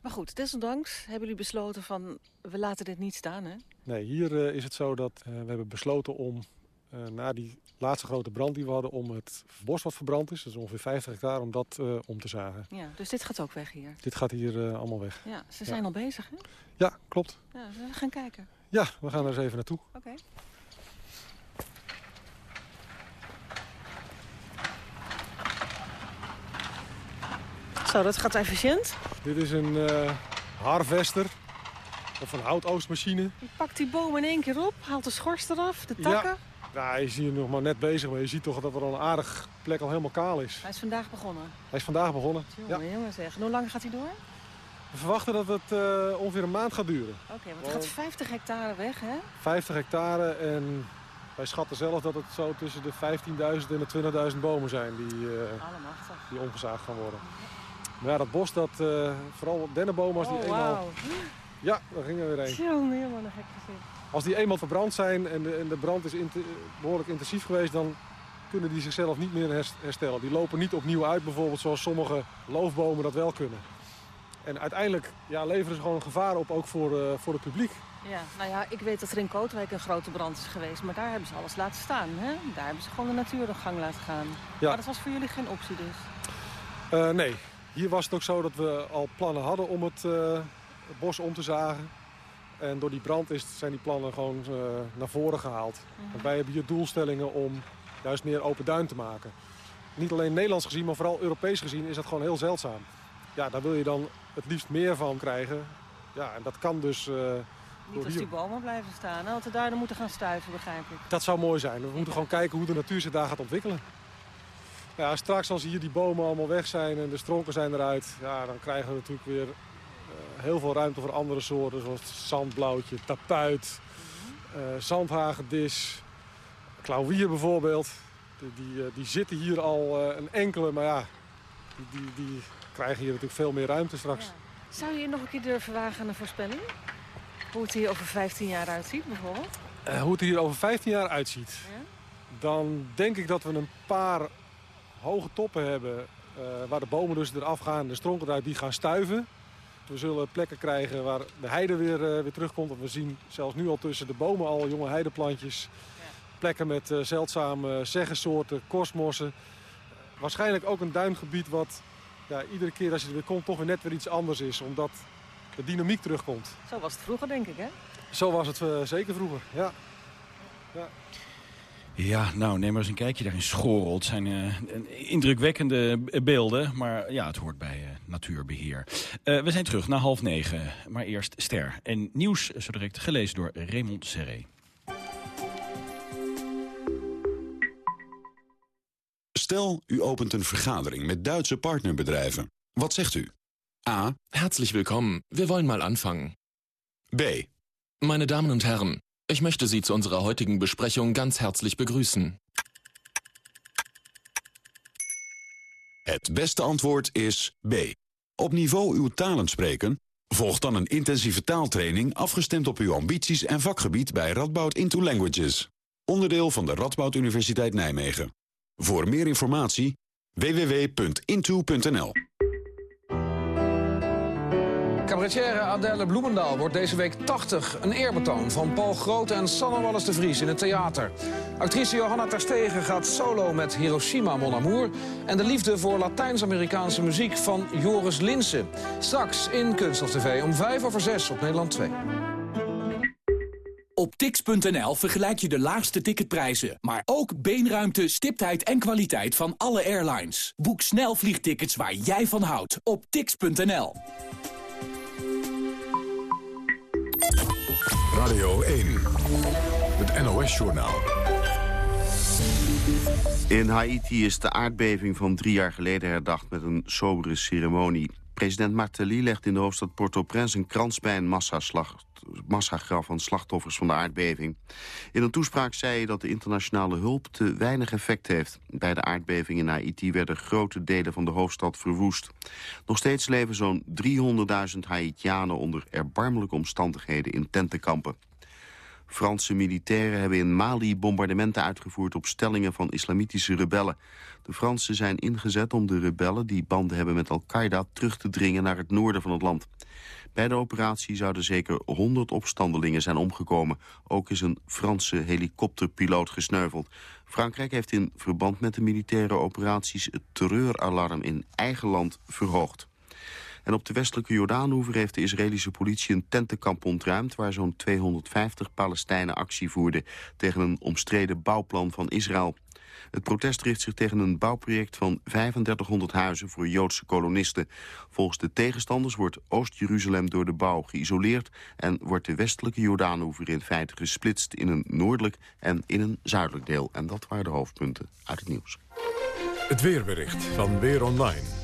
Maar goed, desondanks hebben jullie besloten van, we laten dit niet staan, hè? Nee, hier is het zo dat we hebben besloten om, na die laatste grote brand die we hadden... om het bos wat verbrand is, dat is ongeveer 50 hectare, om dat om te zagen. Ja, dus dit gaat ook weg hier? Dit gaat hier allemaal weg. Ja, ze zijn ja. al bezig, hè? Ja, klopt. Ja, we gaan kijken. Ja, we gaan er eens even naartoe. Oké. Okay. Zo, dat gaat efficiënt. Dit is een uh, harvester of een houtoostmachine. Je pakt die boom in één keer op, haalt de schors eraf, de takken. Ja. Hij is hier nog maar net bezig, maar je ziet toch dat er al een aardig plek al helemaal kaal is. Hij is vandaag begonnen? Hij is vandaag begonnen, jongen, ja. Jongen zeg. En hoe lang gaat hij door? We verwachten dat het uh, ongeveer een maand gaat duren. Oké, okay, want het gaat 50 hectare weg, hè? 50 hectare en wij schatten zelf dat het zo tussen de 15.000 en de 20.000 bomen zijn die, uh, die omgezaagd gaan worden. Maar ja, dat bos, dat, uh, vooral dennenbomen, als die oh, eenmaal... Wow. Ja, daar gingen we weer heen. Jongen, helemaal een gek gezicht. Als die eenmaal verbrand zijn en de, en de brand is behoorlijk intensief geweest... dan kunnen die zichzelf niet meer herstellen. Die lopen niet opnieuw uit, bijvoorbeeld zoals sommige loofbomen dat wel kunnen. En uiteindelijk ja, leveren ze gewoon een gevaar op, ook voor, uh, voor het publiek. Ja, nou ja, ik weet dat er in Kootwijk een grote brand is geweest. Maar daar hebben ze alles laten staan. Hè? Daar hebben ze gewoon de natuur gang laten gaan. Ja. Maar dat was voor jullie geen optie dus? Uh, nee. Hier was het ook zo dat we al plannen hadden om het, uh, het bos om te zagen. En door die brand is, zijn die plannen gewoon uh, naar voren gehaald. Mhm. Mm -hmm. Wij hebben hier doelstellingen om juist meer open duin te maken. Niet alleen Nederlands gezien, maar vooral Europees gezien is dat gewoon heel zeldzaam. Ja, daar wil je dan het liefst meer van krijgen. Ja, en dat kan dus... Uh, Niet als die bomen blijven staan. Dat we daar dan moeten gaan stuiven, begrijp ik. Dat zou mooi zijn. We moeten gewoon kijken hoe de natuur zich daar gaat ontwikkelen. Ja, straks als hier die bomen allemaal weg zijn en de stronken zijn eruit... Ja, dan krijgen we natuurlijk weer uh, heel veel ruimte voor andere soorten. Zoals zandblauwtje, tapuit, uh, zandhagedis, klauwier bijvoorbeeld. Die, die, uh, die, zitten hier al een enkele, maar ja, die, die, die, krijgen hier natuurlijk veel meer ruimte straks. Ja. Zou je nog een keer durven wagen aan een voorspelling? Hoe het hier over 15 jaar uitziet bijvoorbeeld? hoe het hier over 15 jaar uitziet? Ja? dan denk ik dat we een paar hoge toppen hebben... Uh, waar de bomen dus eraf gaan de stronken eruit die gaan stuiven. We zullen plekken krijgen waar de heide weer, uh, weer terugkomt. En we zien zelfs nu al tussen de bomen al jonge heideplantjes. Plekken met uh, zeldzame zeggensoorten, korstmossen. waarschijnlijk ook een duingebied wat ja, iedere keer als je er weer komt toch weer net weer iets anders is. Omdat de dynamiek terugkomt. Zo was het vroeger, denk ik, hè? Zo was het uh, zeker vroeger, ja. ja. Ja, nou, neem maar eens een kijkje daarin schorel. Het zijn uh, indrukwekkende beelden, maar ja, het hoort bij uh, natuurbeheer. Uh, we zijn terug naar half negen, maar eerst Ster. En nieuws zo direct gelezen door Raymond Serré. Stel, u opent een vergadering met Duitse partnerbedrijven. Wat zegt u? A. Herzlich willkommen. Wir wollen mal anfangen. B. Meine Damen und Herren, ich möchte Sie zu unserer heutigen Besprechung ganz herzlich begrüßen. Het beste antwoord is B. Op niveau uw talen spreken? Volg dan een intensieve taaltraining afgestemd op uw ambities en vakgebied bij Radboud Into Languages. Onderdeel van de Radboud Universiteit Nijmegen. Voor meer informatie www.into.nl Cabaretière Adèle Bloemendaal wordt deze week 80. Een eerbetoon van Paul Grote en Sanne Wallis de Vries in het theater. Actrice Johanna Terstegen gaat solo met Hiroshima Mon Amour... en de liefde voor Latijns-Amerikaanse muziek van Joris Linsen. Straks in Kunst of TV om 5 over 6 op Nederland 2. Op tix.nl vergelijk je de laagste ticketprijzen, maar ook beenruimte, stiptheid en kwaliteit van alle airlines. Boek snel vliegtickets waar jij van houdt op tix.nl. Radio 1, het NOS-journaal. In Haiti is de aardbeving van drie jaar geleden herdacht met een sobere ceremonie. President Martelly legt in de hoofdstad Port-au-Prince een krans bij een massagraf van slachtoffers van de aardbeving. In een toespraak zei hij dat de internationale hulp te weinig effect heeft. Bij de aardbeving in Haiti werden grote delen van de hoofdstad verwoest. Nog steeds leven zo'n 300.000 Haitianen onder erbarmelijke omstandigheden in tentenkampen. Franse militairen hebben in Mali bombardementen uitgevoerd op stellingen van islamitische rebellen. De Fransen zijn ingezet om de rebellen die banden hebben met Al-Qaeda terug te dringen naar het noorden van het land. Bij de operatie zouden zeker 100 opstandelingen zijn omgekomen. Ook is een Franse helikopterpiloot gesneuveld. Frankrijk heeft in verband met de militaire operaties het terreuralarm in eigen land verhoogd. En op de westelijke Jordaanhoever heeft de Israëlische politie een tentenkamp ontruimd... waar zo'n 250 Palestijnen actie voerden tegen een omstreden bouwplan van Israël. Het protest richt zich tegen een bouwproject van 3500 huizen voor Joodse kolonisten. Volgens de tegenstanders wordt Oost-Jeruzalem door de bouw geïsoleerd... en wordt de westelijke Jordaanhoever in feite gesplitst in een noordelijk en in een zuidelijk deel. En dat waren de hoofdpunten uit het nieuws. Het weerbericht van Weer Online.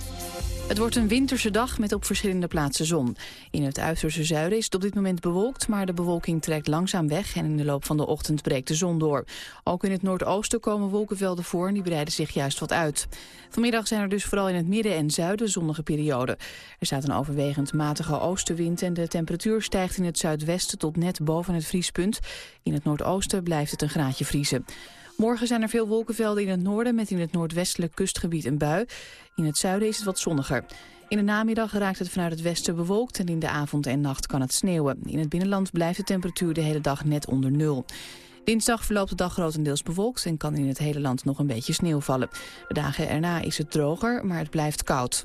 Het wordt een winterse dag met op verschillende plaatsen zon. In het uiterste zuiden is het op dit moment bewolkt, maar de bewolking trekt langzaam weg en in de loop van de ochtend breekt de zon door. Ook in het noordoosten komen wolkenvelden voor en die breiden zich juist wat uit. Vanmiddag zijn er dus vooral in het midden en zuiden zonnige perioden. Er staat een overwegend matige oostenwind en de temperatuur stijgt in het zuidwesten tot net boven het vriespunt. In het noordoosten blijft het een graadje vriezen. Morgen zijn er veel wolkenvelden in het noorden met in het noordwestelijk kustgebied een bui. In het zuiden is het wat zonniger. In de namiddag raakt het vanuit het westen bewolkt en in de avond en nacht kan het sneeuwen. In het binnenland blijft de temperatuur de hele dag net onder nul. Dinsdag verloopt de dag grotendeels bewolkt en kan in het hele land nog een beetje sneeuw vallen. De dagen erna is het droger, maar het blijft koud.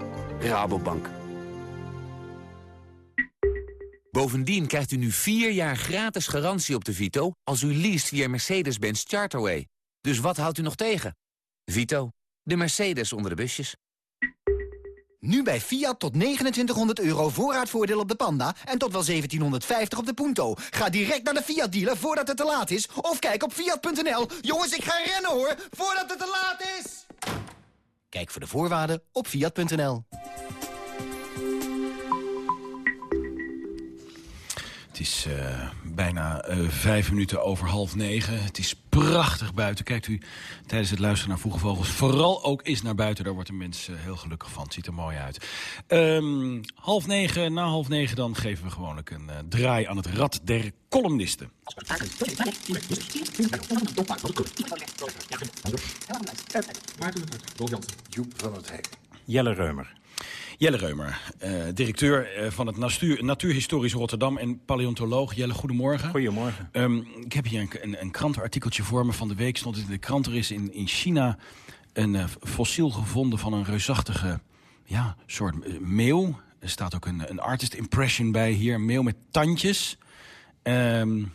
Rabobank. Bovendien krijgt u nu vier jaar gratis garantie op de Vito... als u leest via Mercedes-Benz Charterway. Dus wat houdt u nog tegen? Vito, de Mercedes onder de busjes. Nu bij Fiat tot 2900 euro voorraadvoordeel op de Panda... en tot wel 1750 op de Punto. Ga direct naar de Fiat-dealer voordat het te laat is... of kijk op Fiat.nl. Jongens, ik ga rennen hoor, voordat het te laat is! Kijk voor de voorwaarden op Fiat.nl. Het is uh, bijna uh, vijf minuten over half negen. Het is prachtig buiten. Kijkt u tijdens het luisteren naar Vroege Vogels vooral ook eens naar buiten. Daar wordt een mens uh, heel gelukkig van. Het ziet er mooi uit. Um, half negen, na half negen dan geven we gewoonlijk een draai aan het rad der columnisten. Joep van het Hek. Jelle Reumer. Jelle Reumer, uh, directeur uh, van het Natuur, Natuurhistorisch Rotterdam en paleontoloog. Jelle, goedemorgen. Goedemorgen. Um, ik heb hier een, een, een, krantenartikeltje voor me. Van de week stond het in de krant. Er is in, in China een uh, fossiel gevonden van een reusachtige ja, soort meeuw. Er staat ook een, een artist impression bij hier. Een meeuw met tandjes. Um,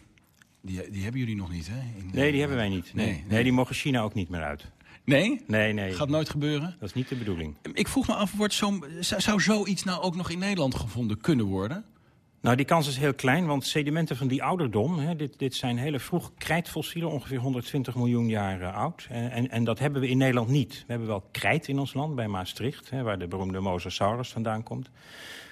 die, die hebben jullie nog niet, hè? In, nee, die hebben wij niet. Nee, nee, nee, die mogen China ook niet meer uit. Nee? Nee, nee. Gaat nooit gebeuren? Dat is niet de bedoeling. Ik vroeg me af, wordt zo, zou zoiets nou ook nog in Nederland gevonden kunnen worden? Nou, die kans is heel klein, want sedimenten van die ouderdom... Hè, dit, dit zijn hele vroeg krijtfossielen, ongeveer 120 miljoen jaar uh, oud. En, en, en, dat hebben we in Nederland niet. We hebben wel krijt in ons land, bij Maastricht... Hè, waar de beroemde Mosasaurus vandaan komt.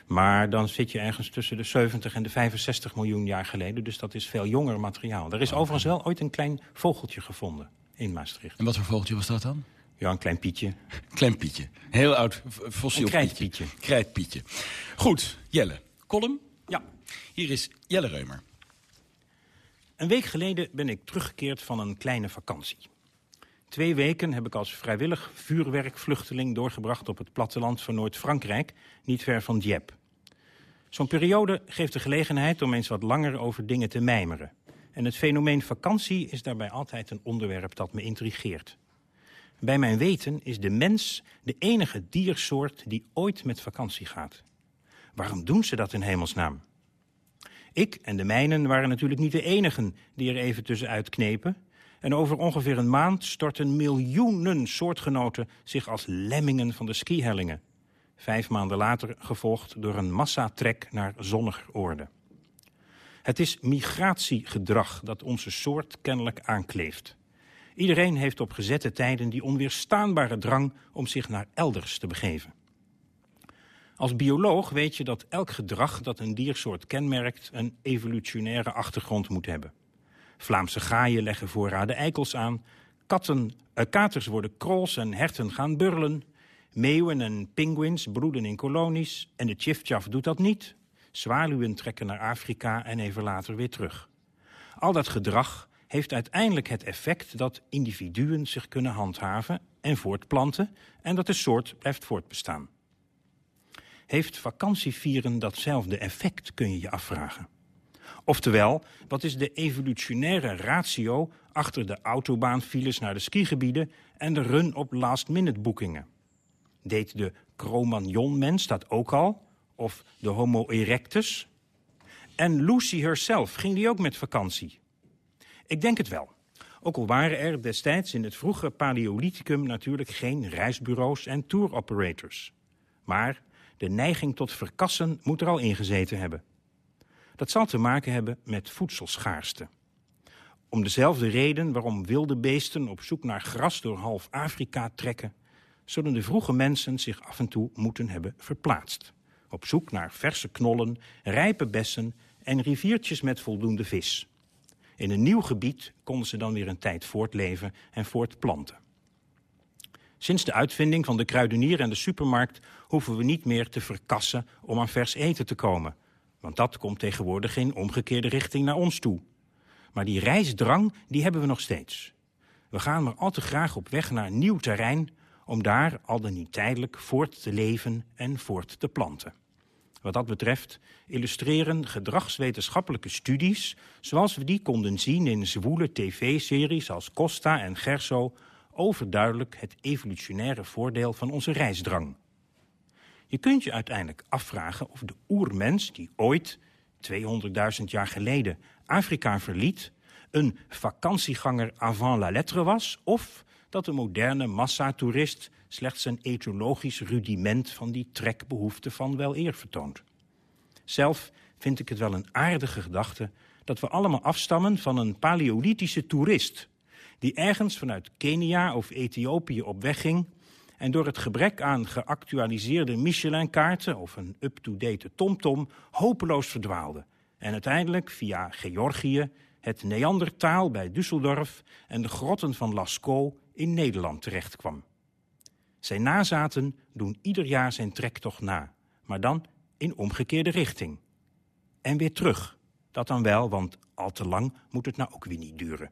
Maar dan zit je ergens tussen de 70 en de 65 miljoen jaar geleden. Dus dat is veel jonger materiaal. Er is oh, overigens wel ooit een klein vogeltje gevonden in Maastricht. En wat voor vogeltje was dat dan? Ja, een klein pietje. Klein pietje. Heel oud fossiel een krijtpietje. Krijtpietje. Goed, Jelle. Column? Ja. Hier is Jelle Reumer. Een week geleden ben ik teruggekeerd van een kleine vakantie. Twee weken heb ik als vrijwillig vuurwerkvluchteling doorgebracht op het platteland van Noord-Frankrijk, niet ver van Dieppe. Zo'n periode geeft de gelegenheid om eens wat langer over dingen te mijmeren. En het fenomeen vakantie is daarbij altijd een onderwerp dat me intrigeert. Bij mijn weten is de mens de enige diersoort die ooit met vakantie gaat. Waarom doen ze dat in hemelsnaam? Ik en de mijnen waren natuurlijk niet de enigen die er even tussenuit knepen. En over ongeveer een maand storten miljoenen soortgenoten zich als lemmingen van de skihellingen. Vijf maanden later gevolgd door een massatrek naar zonniger oorden. Het is migratiegedrag dat onze soort kennelijk aankleeft. Iedereen heeft op gezette tijden die onweerstaanbare drang om zich naar elders te begeven. Als bioloog weet je dat elk gedrag dat een diersoort kenmerkt een evolutionaire achtergrond moet hebben. Vlaamse gaaien leggen voorraden eikels aan, katten, uh, katers worden krols en herten gaan burlen, meeuwen en pinguïns broeden in kolonies en de tjiftjaf doet dat niet. Zwaluwen trekken naar Afrika en even later weer terug. Al dat gedrag heeft uiteindelijk het effect dat individuen zich kunnen handhaven en voortplanten en dat de soort blijft voortbestaan. Heeft vakantievieren datzelfde effect, kun je je afvragen. Oftewel, wat is de evolutionaire ratio achter de autobaanfiles naar de skigebieden en de run op last-minute boekingen? Deed de Cro-Magnon-mens dat ook al? Of de Homo erectus? En Lucy herself, ging die ook met vakantie? Ik denk het wel. Ook al waren er destijds in het vroege Paleolithicum natuurlijk geen reisbureaus en tour operators. Maar de neiging tot verkassen moet er al ingezeten hebben. Dat zal te maken hebben met voedselschaarste. Om dezelfde reden waarom wilde beesten op zoek naar gras door half Afrika trekken, zullen de vroege mensen zich af en toe moeten hebben verplaatst. Op zoek naar verse knollen, rijpe bessen en riviertjes met voldoende vis. In een nieuw gebied konden ze dan weer een tijd voortleven en voortplanten. Sinds de uitvinding van de kruidenier en de supermarkt hoeven we niet meer te verkassen om aan vers eten te komen. Want dat komt tegenwoordig in omgekeerde richting naar ons toe. Maar die reisdrang, die hebben we nog steeds. We gaan maar al te graag op weg naar nieuw terrein om daar al dan niet tijdelijk voort te leven en voort te planten. Wat dat betreft illustreren gedragswetenschappelijke studies... zoals we die konden zien in zwoele tv-series als Costa en Gerso... overduidelijk het evolutionaire voordeel van onze reisdrang. Je kunt je uiteindelijk afvragen of de oermens die ooit, 200.000 jaar geleden, Afrika verliet... een vakantieganger avant la lettre was... of dat de moderne massatoerist slechts een etologisch rudiment van die trekbehoefte van wel eer vertoont. Zelf vind ik het wel een aardige gedachte dat we allemaal afstammen van een paleolithische toerist... die ergens vanuit Kenia of Ethiopië op weg ging... en door het gebrek aan geactualiseerde Michelin-kaarten... of een up-to-date TomTom hopeloos verdwaalde... en uiteindelijk via Georgië, het Neandertaal bij Düsseldorf... en de grotten van Lascaux in Nederland terechtkwam. Zijn nazaten doen ieder jaar zijn trektocht na, maar dan in omgekeerde richting. En weer terug. Dat dan wel, want al te lang moet het nou ook weer niet duren.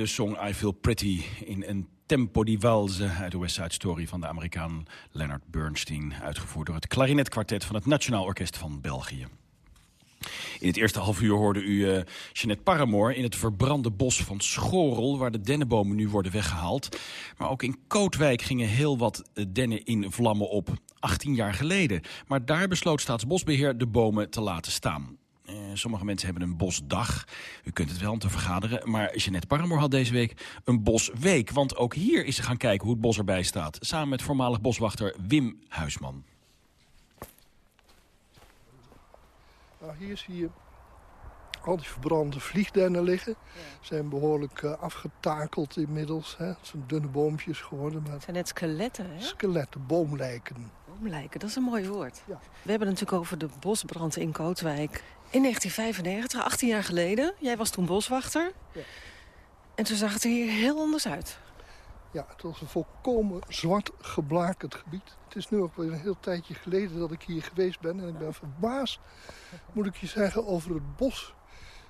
De song I Feel Pretty in een tempo di valse uit de West Side Story van de Amerikaan Leonard Bernstein, uitgevoerd door het klarinetkwartet van het Nationaal Orkest van België. In het eerste half uur hoorde u uh, Jeanette Paramoor in het verbrande bos van Schorel... waar de dennenbomen nu worden weggehaald. Maar ook in Kootwijk gingen heel wat dennen in vlammen op. 18 jaar geleden. Maar daar besloot Staatsbosbeheer de bomen te laten staan. Uh, sommige mensen hebben een bosdag. U kunt het wel om te vergaderen. Maar Jeanette Paramoor had deze week een bosweek. Want ook hier is ze gaan kijken hoe het bos erbij staat. Samen met voormalig boswachter Wim Huisman. Nou, hier zie je al die verbrande vliegdennen liggen. Ja. Zijn behoorlijk uh, afgetakeld inmiddels. Hè. Het zijn dunne boompjes geworden. Maar... Het zijn net skeletten, hè? Skeletten, boomlijken. Boomlijken, dat is een mooi woord. Ja. We hebben het natuurlijk over de bosbrand in Kootwijk. In 1995, 18 jaar geleden. Jij was toen boswachter. Ja. En toen zag het er hier heel anders uit. Ja, het was een volkomen zwart geblakerd gebied. Het is nu ook weer een heel tijdje geleden dat ik hier geweest ben. En ik ben verbaasd, moet ik je zeggen, over het bos.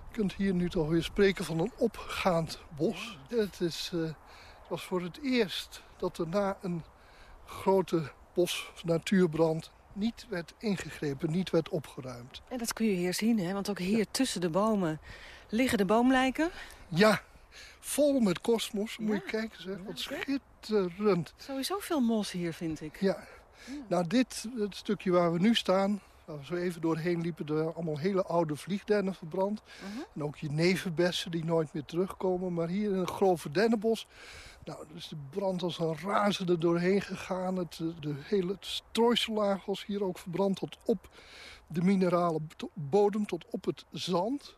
Je kunt hier nu toch weer spreken van een opgaand bos. Het, is, uh, het was voor het eerst dat er na een grote bos- natuurbrand niet werd ingegrepen, niet werd opgeruimd. En dat kun je hier zien, hè? want ook hier ja. tussen de bomen liggen de boomlijken. Ja, vol met kosmos. Moet je kijken zeg, wat schitterend. Sowieso veel mos hier, vind ik. Ja. ja. Nou, dit het stukje waar we nu staan, waar we zo even doorheen liepen... er allemaal hele oude vliegdennen verbrand. Uh -huh. En ook jeneverbessen die nooit meer terugkomen. Maar hier in een grove dennenbos... Nou, dus de brand als een razende doorheen gegaan. Het, de hele strooisellaag was hier ook verbrand tot op de minerale bodem, tot op het zand.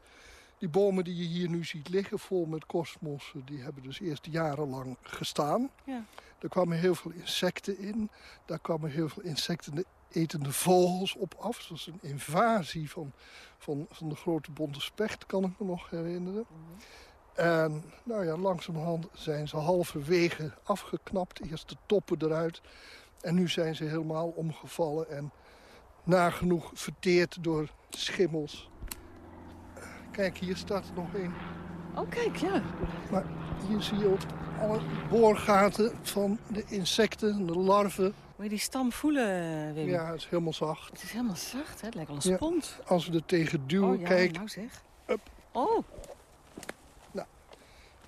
Die bomen die je hier nu ziet liggen, vol met kosmossen, die hebben dus eerst jarenlang gestaan. Ja. Er kwamen heel veel insecten in. Daar kwamen heel veel insecten etende vogels op af. Dat was een invasie van, van, van de grote bonte specht, kan ik me nog herinneren. Mm -hmm. En nou ja, langzamerhand zijn ze halverwege afgeknapt. Eerst de toppen eruit. En nu zijn ze helemaal omgevallen en nagenoeg verteerd door schimmels. Kijk, hier staat er nog een Oh, kijk, ja. Maar hier zie je ook alle boorgaten van de insecten, de larven. Moet je die stam voelen, Wim? Ja, het is helemaal zacht. Het is helemaal zacht, hè? Het lijkt wel een Ja, spons. als we er tegen duwen, oh, ja, kijk, nou zeg. Up. Oh.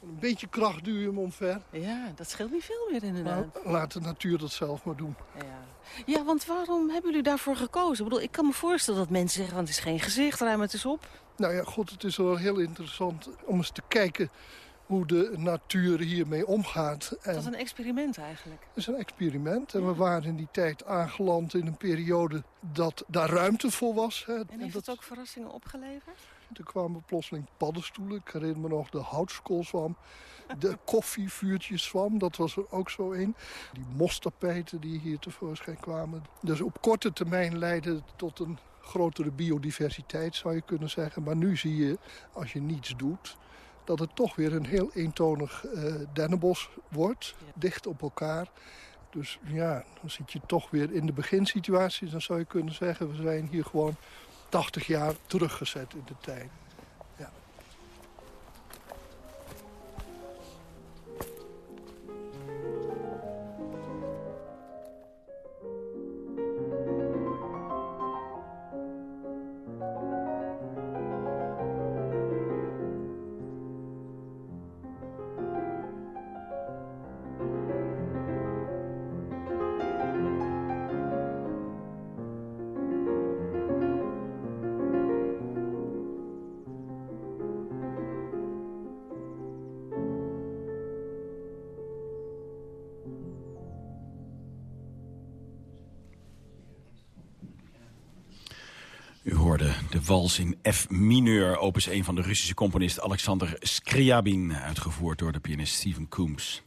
Nou, een beetje kracht duw je hem omver. Ja, dat scheelt niet veel meer inderdaad. Maar laat de natuur dat zelf maar doen. Ja. ja, want waarom hebben jullie daarvoor gekozen? Ik bedoel, ik kan me voorstellen dat mensen zeggen, want het is geen gezicht, ruim het eens op. Nou ja, god, het is wel heel interessant om eens te kijken hoe de natuur hiermee omgaat. En Dat is een experiment eigenlijk. Het is een experiment. En we waren in die tijd aangeland in een periode dat daar ruimte voor was. Hè. En heeft het ook verrassingen opgeleverd? Toen kwamen plotseling paddenstoelen. Ik herinner me nog de houtskoolzwam. De koffievuurtjeszwam, dat was er ook zo een. Die mostapijten die hier tevoorschijn kwamen. Dus op korte termijn leidde het tot een grotere biodiversiteit, zou je kunnen zeggen. Maar nu zie je, als je niets doet, dat het toch weer een heel eentonig eh dennenbos wordt. Dicht op elkaar. Dus ja, dan zit je toch weer in de beginsituatie. Dan zou je kunnen zeggen, we zijn hier gewoon 80 jaar teruggezet in de tijd. De wals in F mineur, opus 1 van de Russische componist Alexander Scriabin, uitgevoerd door de pianist Steven Coombs.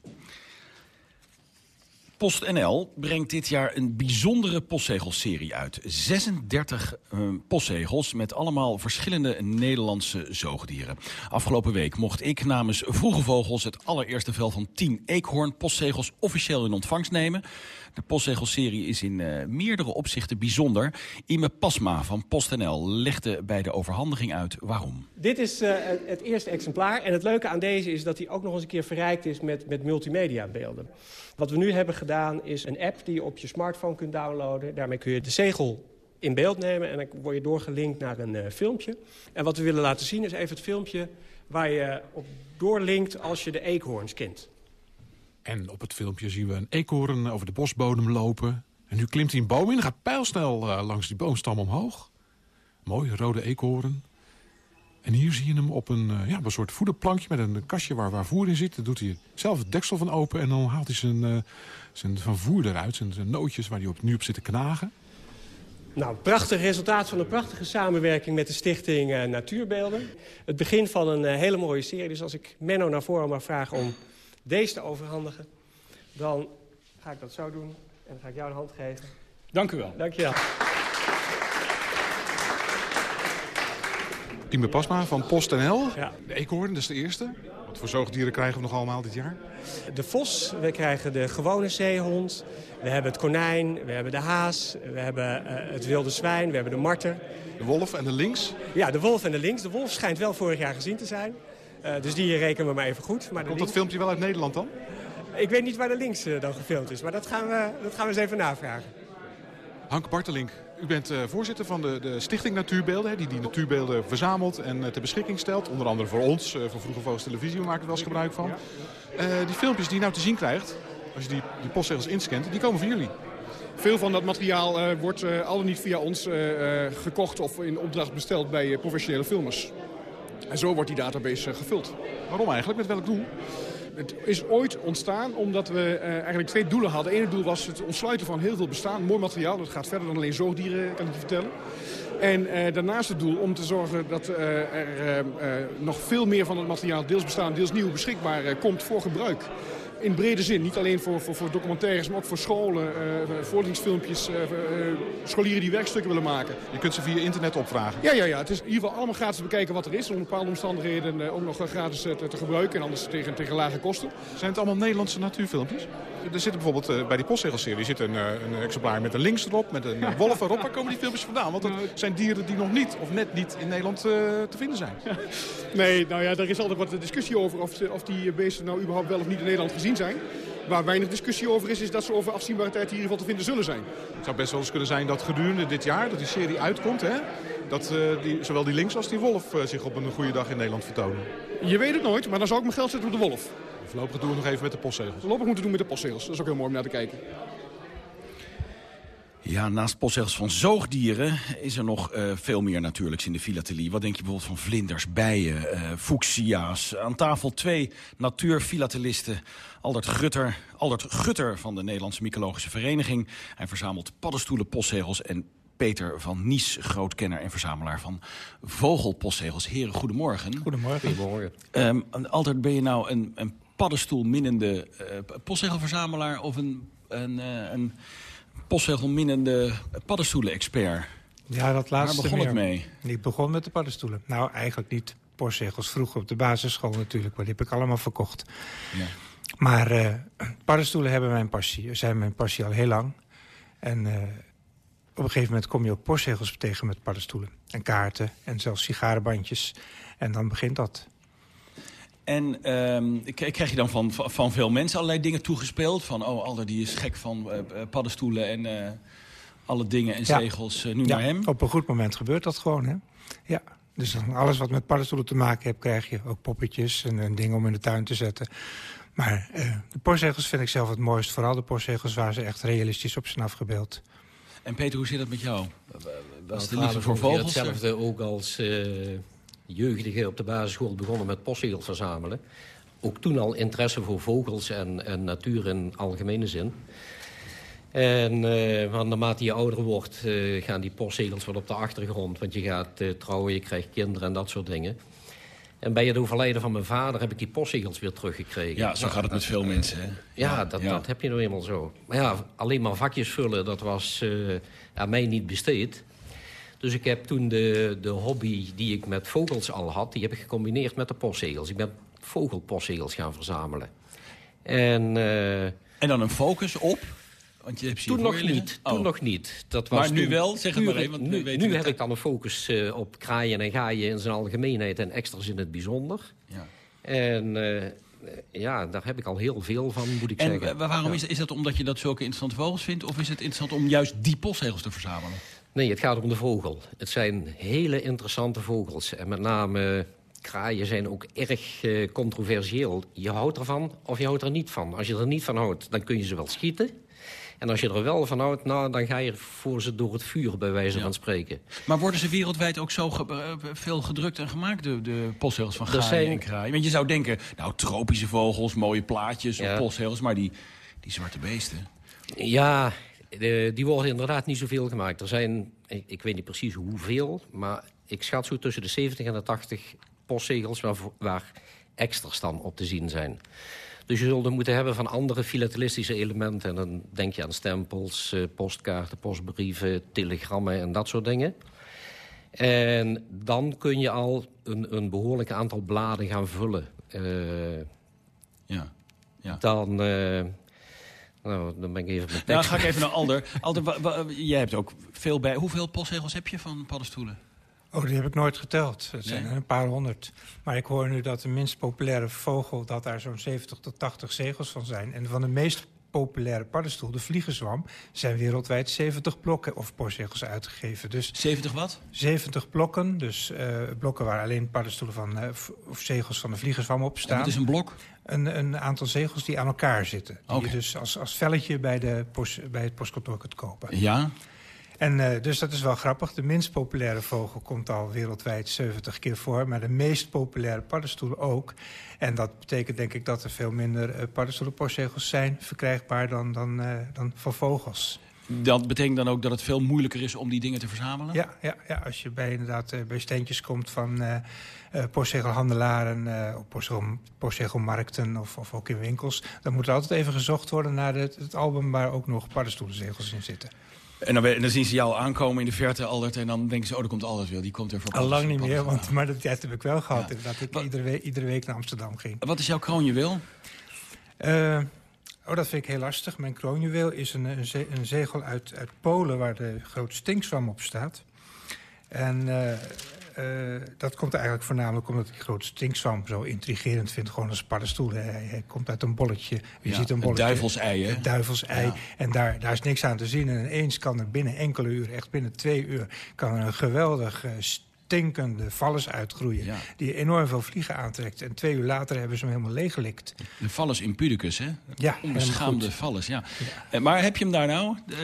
PostNL brengt dit jaar een bijzondere postzegelserie uit. 36 eh, postzegels met allemaal verschillende Nederlandse zoogdieren. Afgelopen week mocht ik namens Vroege Vogels het allereerste vel van 10 eekhoorn postzegels officieel in ontvangst nemen. De postzegelserie is in eh, meerdere opzichten bijzonder. Ime Pasma van PostNL legde bij de overhandiging uit waarom. Dit is eh, het- het eerste exemplaar. En het leuke aan deze is dat hij ook nog eens een keer verrijkt is met, met multimedia beelden. Wat we nu hebben gedaan is een app die je op je smartphone kunt downloaden. Daarmee kun je de zegel in beeld nemen en dan word je doorgelinkt naar een eh, filmpje. En wat we willen laten zien is even het filmpje waar je op doorlinkt als je de eekhoorns kent. En op het filmpje zien we een eekhoorn over de bosbodem lopen. En nu klimt hij een boom in, gaat pijlsnel eh, langs die boomstam omhoog. Mooi, rode eekhoorn. En hier zie je hem op een, eh, ja, op een soort voederplankje met een kastje waar, waar voer in zit. Dan doet hij zelf het deksel van open en dan haalt hij zijn, eh, zijn van voer eruit. Zijn, zijn nootjes waar hij op, nu op zit te knagen. Nou, prachtig resultaat van een prachtige samenwerking met de stichting eh, Natuurbeelden. Het begin van een hele mooie serie. Dus als ik Menno naar voren mag vragen om deze te overhandigen... dan ga ik dat zo doen en dan ga ik jou de hand geven. Dank u wel. Dank je wel. Ime Pasma van PostNL. De eekhoorn, dat is de eerste. Wat voor zoogdieren krijgen we nog allemaal dit jaar? De vos, we krijgen de gewone zeehond. We hebben het konijn, we hebben de haas, we hebben eh, het wilde zwijn, we hebben de marter. De wolf en de links? Ja, de wolf en de links. De wolf schijnt wel vorig jaar gezien te zijn. Eh, dus die rekenen we maar even goed. Maar Komt dat filmpje wel uit Nederland dan? Ik weet niet waar de links eh, dan gefilmd is, maar dat gaan, we, dat gaan we eens even navragen. Hank Bartelink, u bent eh, voorzitter van de, de Stichting Natuurbeelden... Hè, die die natuurbeelden verzamelt en eh, ter beschikking stelt. Onder andere voor ons, eh, voor Vroege Vogels Televisie, we maken er wel eens gebruik van. Die filmpjes die je nou te zien krijgt, als je die, die postzegels inscant, die komen van jullie. Veel van dat materiaal wordt al dan niet via ons gekocht of in opdracht besteld bij professionele filmers. En zo wordt die database gevuld. Waarom eigenlijk? Met welk doel? Het is ooit ontstaan omdat we eh, eigenlijk twee doelen hadden. Het ene doel was het ontsluiten van heel veel bestaan, mooi materiaal. Dat gaat verder dan alleen zoogdieren, kan ik je vertellen. En eh, daarnaast het doel om te zorgen dat eh, er nog veel meer van het materiaal, deels bestaan, deels nieuw, beschikbaar komt voor gebruik. In brede zin, niet alleen voor, voor, voor documentaires, maar ook voor scholen, voorlichtingsfilmpjes, eh, scholieren die werkstukken willen maken. Je kunt ze via internet opvragen. Ja, ja, ja. Het is in ieder geval allemaal gratis te bekijken wat er is. Onder bepaalde omstandigheden ook nog gratis te, te gebruiken en anders tegen, tegen lage kosten. Zijn het allemaal Nederlandse natuurfilmpjes? er zit bijvoorbeeld bij die postzegelserie zit een, een exemplaar met een links erop, met een wolf erop. Waar komen die filmpjes vandaan? Want dat zijn dieren die nog niet of net niet in Nederland te vinden zijn. Nee, nou ja, daar is altijd wat discussie over of, of die beesten nou überhaupt wel of niet in Nederland gezien zijn. Waar weinig discussie over is, is dat ze over afzienbare tijd hier in ieder geval te vinden zullen zijn. Het zou best wel eens kunnen zijn dat gedurende dit jaar, dat die serie uitkomt, hè, dat eh, die, zowel die links als die wolf eh, zich op een goede dag in Nederland vertonen. Je weet het nooit, maar dan zou ik mijn geld zetten op de wolf. Voorlopig doen we het nog even met de postzegels. Voorlopig moeten we doen met de postzegels. Dat is ook heel mooi om naar te kijken. Ja, naast postzegels van zoogdieren is er nog eh, veel meer natuurlijks in de filatelie. Wat denk je bijvoorbeeld van vlinders, bijen, eh fuchsia's? Aan tafel twee natuurfilatelisten. Aldert Gutter, Aldert Gutter van de Nederlandse Mycologische Vereniging. Hij verzamelt paddenstoelen, postzegels en Peter van Nies, grootkenner en verzamelaar van vogelpostzegels. Heren, goedemorgen. Goedemorgen. Goedemorgen. Um, Aldert, ben je nou een, een paddenstoelminnende uh, postzegelverzamelaar... of een, een, uh, een postzegelminnende paddenstoelen-expert? Ja, dat laatste Waar begon meer. het mee? Ik begon met de paddenstoelen. Nou, eigenlijk niet postzegels. Vroeger op de basisschool natuurlijk, maar die heb ik allemaal verkocht. Ja. Maar uh, paddenstoelen hebben mijn passie, zijn mijn passie al heel lang. En uh, op een gegeven moment kom je ook postzegels tegen met paddenstoelen. En kaarten en zelfs sigarenbandjes. En dan begint dat. En um, krijg je dan van, van veel mensen allerlei dingen toegespeeld? Van, oh, Alder die is gek van uh, paddenstoelen en uh, alle dingen en ja. zegels uh, nu ja, naar hem? op een goed moment gebeurt dat gewoon, hè? Ja, dus alles wat met paddenstoelen te maken heeft... krijg je ook poppetjes en, en dingen om in de tuin te zetten. Maar uh, de postzegels vind ik zelf het mooist. Vooral de postzegels waar ze echt realistisch op zijn afgebeeld. En Peter, hoe zit dat met jou? Was Nou, de liefde voor vogels? Hetzelfde ook als uh, jeugdige op de basisschool begonnen met postzegels verzamelen. Ook toen al interesse voor vogels en, en natuur in algemene zin. En uh, naarmate je ouder wordt, uh, gaan die postzegels wat op de achtergrond. Want je gaat uh, trouwen, je krijgt kinderen en dat soort dingen. En bij het overlijden van mijn vader heb ik die postzegels weer teruggekregen. Ja, zo gaat het met veel mensen. Hè? Ja, ja, dat, ja, dat, heb je nou eenmaal zo. Maar ja, alleen maar vakjes vullen, dat was aan mij niet besteed. Dus ik heb toen de, de hobby die ik met vogels al had... die heb ik gecombineerd met de postzegels. Ik ben vogelpostzegels gaan verzamelen. En, uh, en dan een focus op? Want je hebt toen nog niet. Oh. Toen nog niet. Dat was maar nu toen, wel? Zeg het maar even. Want nu, we nu heb ik dan een focus uh, op kraaien en gaaien in zijn algemeenheid... en extra's in het bijzonder. Ja. En uh, ja, daar heb ik al heel veel van, moet ik en zeggen. En waarom ja. is, is dat omdat je dat zulke interessante vogels vindt... of is het interessant om juist die postzegels te verzamelen? Nee, het gaat om de vogel. Het zijn hele interessante vogels. En met name kraaien zijn ook erg uh, controversieel. Je houdt ervan of je houdt er niet van. Als je er niet van houdt, dan kun je ze wel schieten... En als je er wel van houdt, nou, dan ga je voor ze door het vuur, bij wijze ja. van spreken. Maar worden ze wereldwijd ook zo ge uh, veel gedrukt en gemaakt, de, de postzegels van gaaien zijn... en kraaien? Want je zou denken, nou, tropische vogels, mooie plaatjes ja. postzegels... maar die, die zwarte beesten... Ja, de, die worden inderdaad niet zoveel gemaakt. Er zijn, ik, ik, weet niet precies hoeveel... maar ik schat zo tussen de 70 en de 80 postzegels... waar, waar extra's dan op te zien zijn. Dus je zult het moeten hebben van andere filatelistische elementen. En dan denk je aan stempels, uh, postkaarten, postbrieven, telegrammen en dat soort dingen. En dan kun je al een, een behoorlijk aantal bladen gaan vullen. Uh, ja. ja. Dan... Uh, nou, dan ben ik even met Nou, ga ik even naar Alder. Alder, jij hebt ook veel bij. Hoeveel postzegels heb je van paddenstoelen? Oh, die heb ik nooit geteld. Het zijn nee. een paar honderd. Maar ik hoor nu dat de minst populaire vogel... dat daar zo'n 70 tot 80 zegels van zijn. En van de meest populaire paddenstoel, de vliegenzwam... zijn wereldwijd 70 blokken of postzegels uitgegeven. Dus 70 wat? 70 blokken. Dus uh, blokken waar alleen paddenstoelen van, uh, of zegels van de vliegenzwam op staan. Wat is een blok? Een, een aantal zegels die aan elkaar zitten. Die okay. je dus als, als velletje bij, de post, bij het postkantoor kunt kopen. Ja. En uh, dus dat is wel grappig. De minst populaire vogel komt al wereldwijd 70 keer voor. Maar de meest populaire paddenstoelen ook. En dat betekent denk ik dat er veel minder uh, paddenstoelenpostzegels zijn... verkrijgbaar dan, dan, uh, dan van vogels. Dat betekent dan ook dat het veel moeilijker is om die dingen te verzamelen? Ja, ja, ja als je bij, inderdaad, bij steentjes komt van postzegelhandelaren... op postzegel, postzegelmarkten of, of ook in winkels... dan moet er altijd even gezocht worden naar het, het album... waar ook nog paddenstoelenzegels in zitten. En dan, en dan, zien ze jou aankomen in de verte, Aldert. En dan denken ze, oh, er komt Aldert weer. Die komt er voor Al lang niet meer, want, maar dat tijd heb ik wel gehad. Ja. Dat ik iedere week, iedere week naar Amsterdam ging. Wat is jouw kroonjuweel? Uh, Oh, dat vind ik heel lastig. Mijn kroonjuweel is een, een, ze- een zegel uit, uit Polen... waar de grote stinkzwam op staat. En eh, eh, dat komt eigenlijk voornamelijk omdat ik grote stinkzwam zo intrigerend vind. Gewoon als paddenstoel. Hij, hij komt uit een bolletje. Je Ja, ziet een bolletje. duivelsei, hè? Het duivelsei. Ja. En daar, daar is niks aan te zien. En ineens kan er binnen enkele uren, echt binnen twee uur... kan er een geweldig eh, stinkende vallus uitgroeien... die enorm veel vliegen aantrekt. En twee uur later hebben ze hem helemaal leeggelikt. De vallus impudicus, hè? Ja, Onbeschaamde vallus, ja. Eh, Maar heb je hem daar nou, in,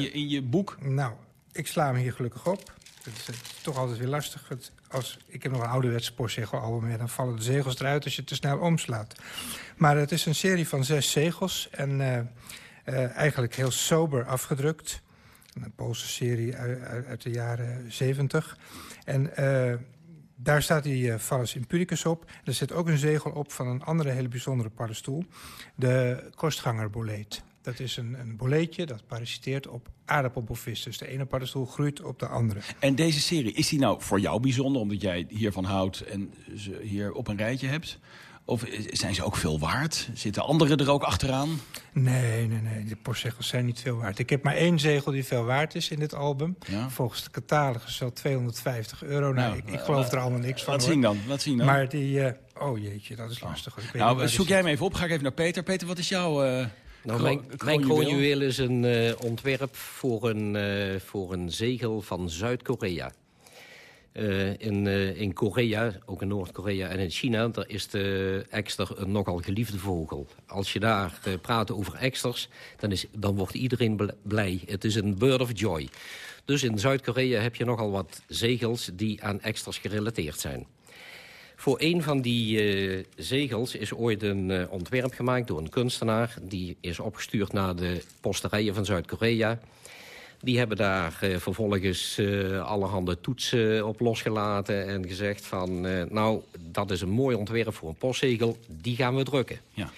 je, in je boek? Nou, ik sla hem hier gelukkig op. Het is, toch altijd weer lastig. Als, ik heb nog een ouderwetse postzegelalbum en dan vallen de zegels eruit als je te snel omslaat. Maar het is een serie van zes zegels en eh, eh, eigenlijk heel sober afgedrukt. Een Poolse serie uit, uit- de jaren zeventig. En eh, daar staat die uh, Phallus op. Er zit ook een zegel op van een andere hele bijzondere paddenstoel. De kostgangerboleet. Dat is een, een boleetje dat parasiteert op aardappelbofis. Dus de ene paddenstoel groeit op de andere. En deze serie, is die nou voor jou bijzonder... omdat jij hiervan houdt en ze hier op een rijtje hebt? Of zijn ze ook veel waard? Zitten anderen er ook achteraan? Nee, nee, nee. De postzegels zijn niet veel waard. Ik heb maar één zegel die veel waard is in dit album. Ja? Volgens de catalogus wel 250 euro. Nou, Nou, ik, ik eh, geloof er allemaal niks van. laat hoor. zien dan, laat zien dan. Maar die... eh, oh jeetje, dat is lastig. Ik weet Nou, zoek jij hem even op. Ga ik even naar Peter. Peter, wat is jouw eh Nou, mijn, mijn kroonjuweel? is een eh, ontwerp voor een, eh, voor een zegel van Zuid-Korea. Eh, in, in Korea, ook in Noord-Korea en in China... daar is de ekster een nogal geliefde vogel. Als je daar praat over eksters, dan, is, dan wordt iedereen bl- blij. Het is een bird of joy. Dus in Zuid-Korea heb je nogal wat zegels... die aan eksters gerelateerd zijn. Voor een van die eh, zegels is ooit een eh, ontwerp gemaakt door een kunstenaar. Die is opgestuurd naar de posterijen van Zuid-Korea. Die hebben daar eh, vervolgens allerhande toetsen op losgelaten... en gezegd van, nou, dat is een mooi ontwerp voor een postzegel. Die gaan we drukken. Ja.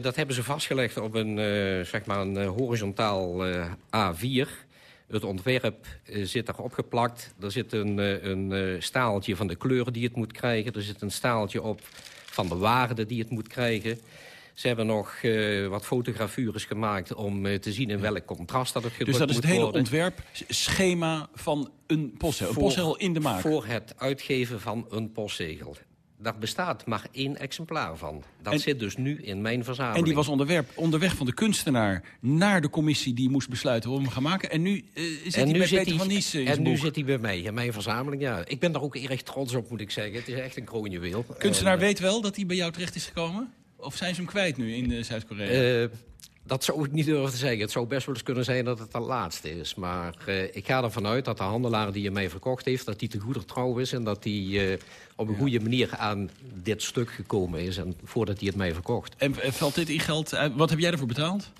Dat hebben ze vastgelegd op een, zeg maar een horizontaal eh, A4. Het ontwerp eh, zit daar opgeplakt. Er zit een, eh, een eh, staaltje van de kleuren die het moet krijgen. Er zit een staaltje op van de waarde die het moet krijgen. Ze hebben nog wat fotografures gemaakt om te zien in welk contrast dat het gedrukt Dus dat is het hele worden. ontwerpschema van een postzegel. Een postzegel in de maak. Voor het uitgeven van een postzegel. Daar bestaat maar één exemplaar van. Dat En- zit dus nu in mijn verzameling. En die was onderwerp, onderweg van de kunstenaar naar de commissie die moest besluiten hoe we hem gaan maken. En nu eh, zit hij bij Peter van Nies eh, En nu boek. zit hij bij mij, in mijn verzameling. Ja. Ik ben daar ook erg trots op, moet ik zeggen. Het is echt een kroonjuweel. Kunstenaar En, eh, weet wel dat hij bij jou terecht is gekomen? Of zijn ze hem kwijt nu in Zuid-Korea? Dat zou ik niet durven te zeggen. Het zou best wel eens kunnen zijn dat het de laatste is. Maar eh, ik ga ervan uit dat de handelaar die je mij verkocht heeft... dat die te goeder trouw is en dat hij eh, op een goede manier aan dit stuk gekomen is... En voordat hij het mij verkocht. En eh, valt dit in geld? Wat heb jij ervoor betaald?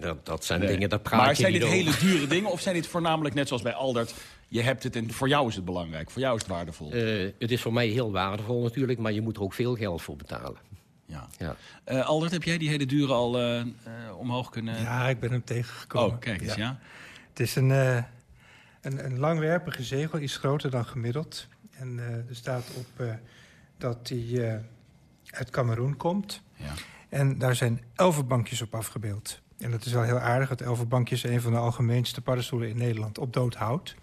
Dat, dat zijn Nee. dingen, daar praat maar je zijn niet dit over. hele dure dingen of zijn dit voornamelijk net zoals bij Aldert... je hebt het en voor jou is het belangrijk, voor jou is het waardevol? Het is voor mij heel waardevol natuurlijk, maar je moet er ook veel geld voor betalen. Ja. ja. Eh, Aldert, heb jij die hele dure al eh, eh, omhoog kunnen... Ja, ik ben hem tegengekomen. Oh, kijk eens, ja. Het is een, eh, een, een langwerpige zegel, iets groter dan gemiddeld. En eh, er staat op eh, dat hij eh, uit Cameroen komt. Ja. En daar zijn elfenbankjes op afgebeeld. En dat is wel heel aardig. Het elfenbankje is een van de algemeenste paddenstoelen in Nederland op dood hout.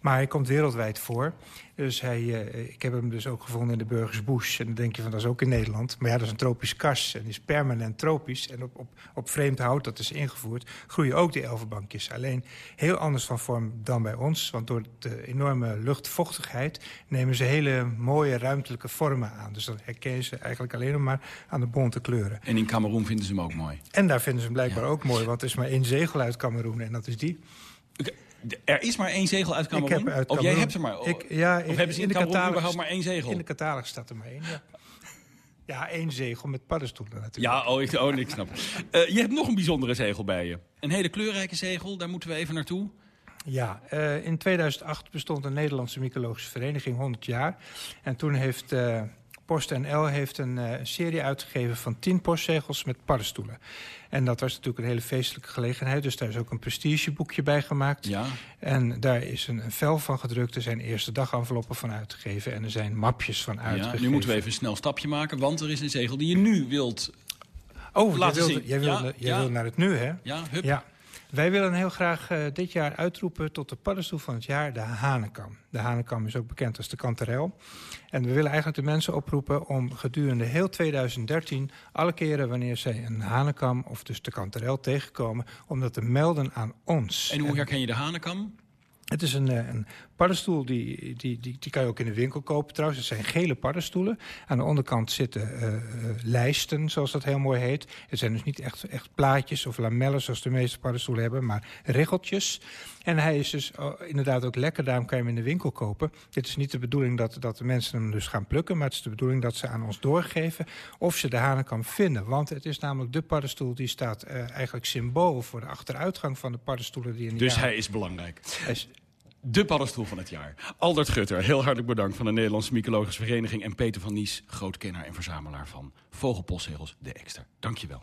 Maar hij komt wereldwijd voor. Dus hij, eh, ik heb hem dus ook gevonden in de Burgers Bush. En dan denk je van, dat is ook in Nederland. Maar ja, dat is een tropisch kas en is permanent tropisch. En op, op, op vreemd hout, dat is ingevoerd, groeien ook die elfenbankjes. Alleen heel anders van vorm dan bij ons. Want door de enorme luchtvochtigheid nemen ze hele mooie ruimtelijke vormen aan. Dus dan herken je ze eigenlijk alleen nog maar aan de bonte kleuren. En in Cameroen vinden ze hem ook mooi. En daar vinden ze hem blijkbaar ook mooi, want er is maar één zegel uit Cameroen en dat is die. Er is maar één zegel uit Cameroen? Ik heb uit of jij hebt er maar... Ik, ja, of hebben ze in, de Cameroen überhaupt maar één zegel? In de catalogus staat er maar één, ja. Ja, één zegel met paddenstoelen natuurlijk. Ja, oh, ik, oh, ik snap. Eh, je hebt nog een bijzondere zegel bij je. Een hele kleurrijke zegel, daar moeten we even naartoe. Ja, eh, in 2008 bestond de Nederlandse Mycologische Vereniging 100 jaar. En toen heeft PostNL heeft een eh, serie uitgegeven van 10 postzegels met paddenstoelen. En dat was natuurlijk een hele feestelijke gelegenheid. Dus daar is ook een prestigeboekje bij gemaakt. Ja. En daar is een, een vel van gedrukt. Er zijn eerste dag enveloppen van uitgegeven. En er zijn mapjes van Ja, uitgegeven. nu moeten we even een snel stapje maken, want er is een zegel die je nu wilt Oh, Laten jij, wilde, zien. jij, wilde, Ja, jij ja. wilde naar het nu, hè? Ja, hup. Ja. Wij willen heel graag eh, dit jaar uitroepen tot de paddenstoel van het jaar, de hanekam. De hanekam is ook bekend als de kanterel. En we willen eigenlijk de mensen oproepen om gedurende heel 2013... alle keren wanneer zij een hanekam of dus de kanterel tegenkomen... om dat te melden aan ons. En hoe herken je de hanekam? Het is een, eh, een paddenstoel, die, die, die, die kan je ook in de winkel kopen trouwens. Het zijn gele paddenstoelen. Aan de onderkant zitten eh, eh, lijsten, zoals dat heel mooi heet. Het zijn dus niet echt, echt plaatjes of lamellen zoals de meeste paddenstoelen hebben... maar riggeltjes. En hij is dus oh, inderdaad ook lekker, daarom kan je hem in de winkel kopen. Dit is niet de bedoeling dat, dat de mensen hem dus gaan plukken... maar het is de bedoeling dat ze aan ons doorgeven of ze de hanenkam vinden. Want het is namelijk de paddenstoel die staat eigenlijk symbool... voor de achteruitgang van de paddenstoelen die in de Dus jaren- hij is belangrijk. Hij is- De paddenstoel van het jaar. Aldert Gutter, heel hartelijk bedankt van de Nederlandse Mycologische Vereniging... en Peter van Nies, grootkenner en verzamelaar van vogelpostzegels De Ekster. Dank je wel.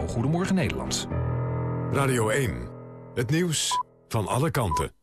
Goedemorgen Nederland. Radio 1. Het nieuws van alle kanten.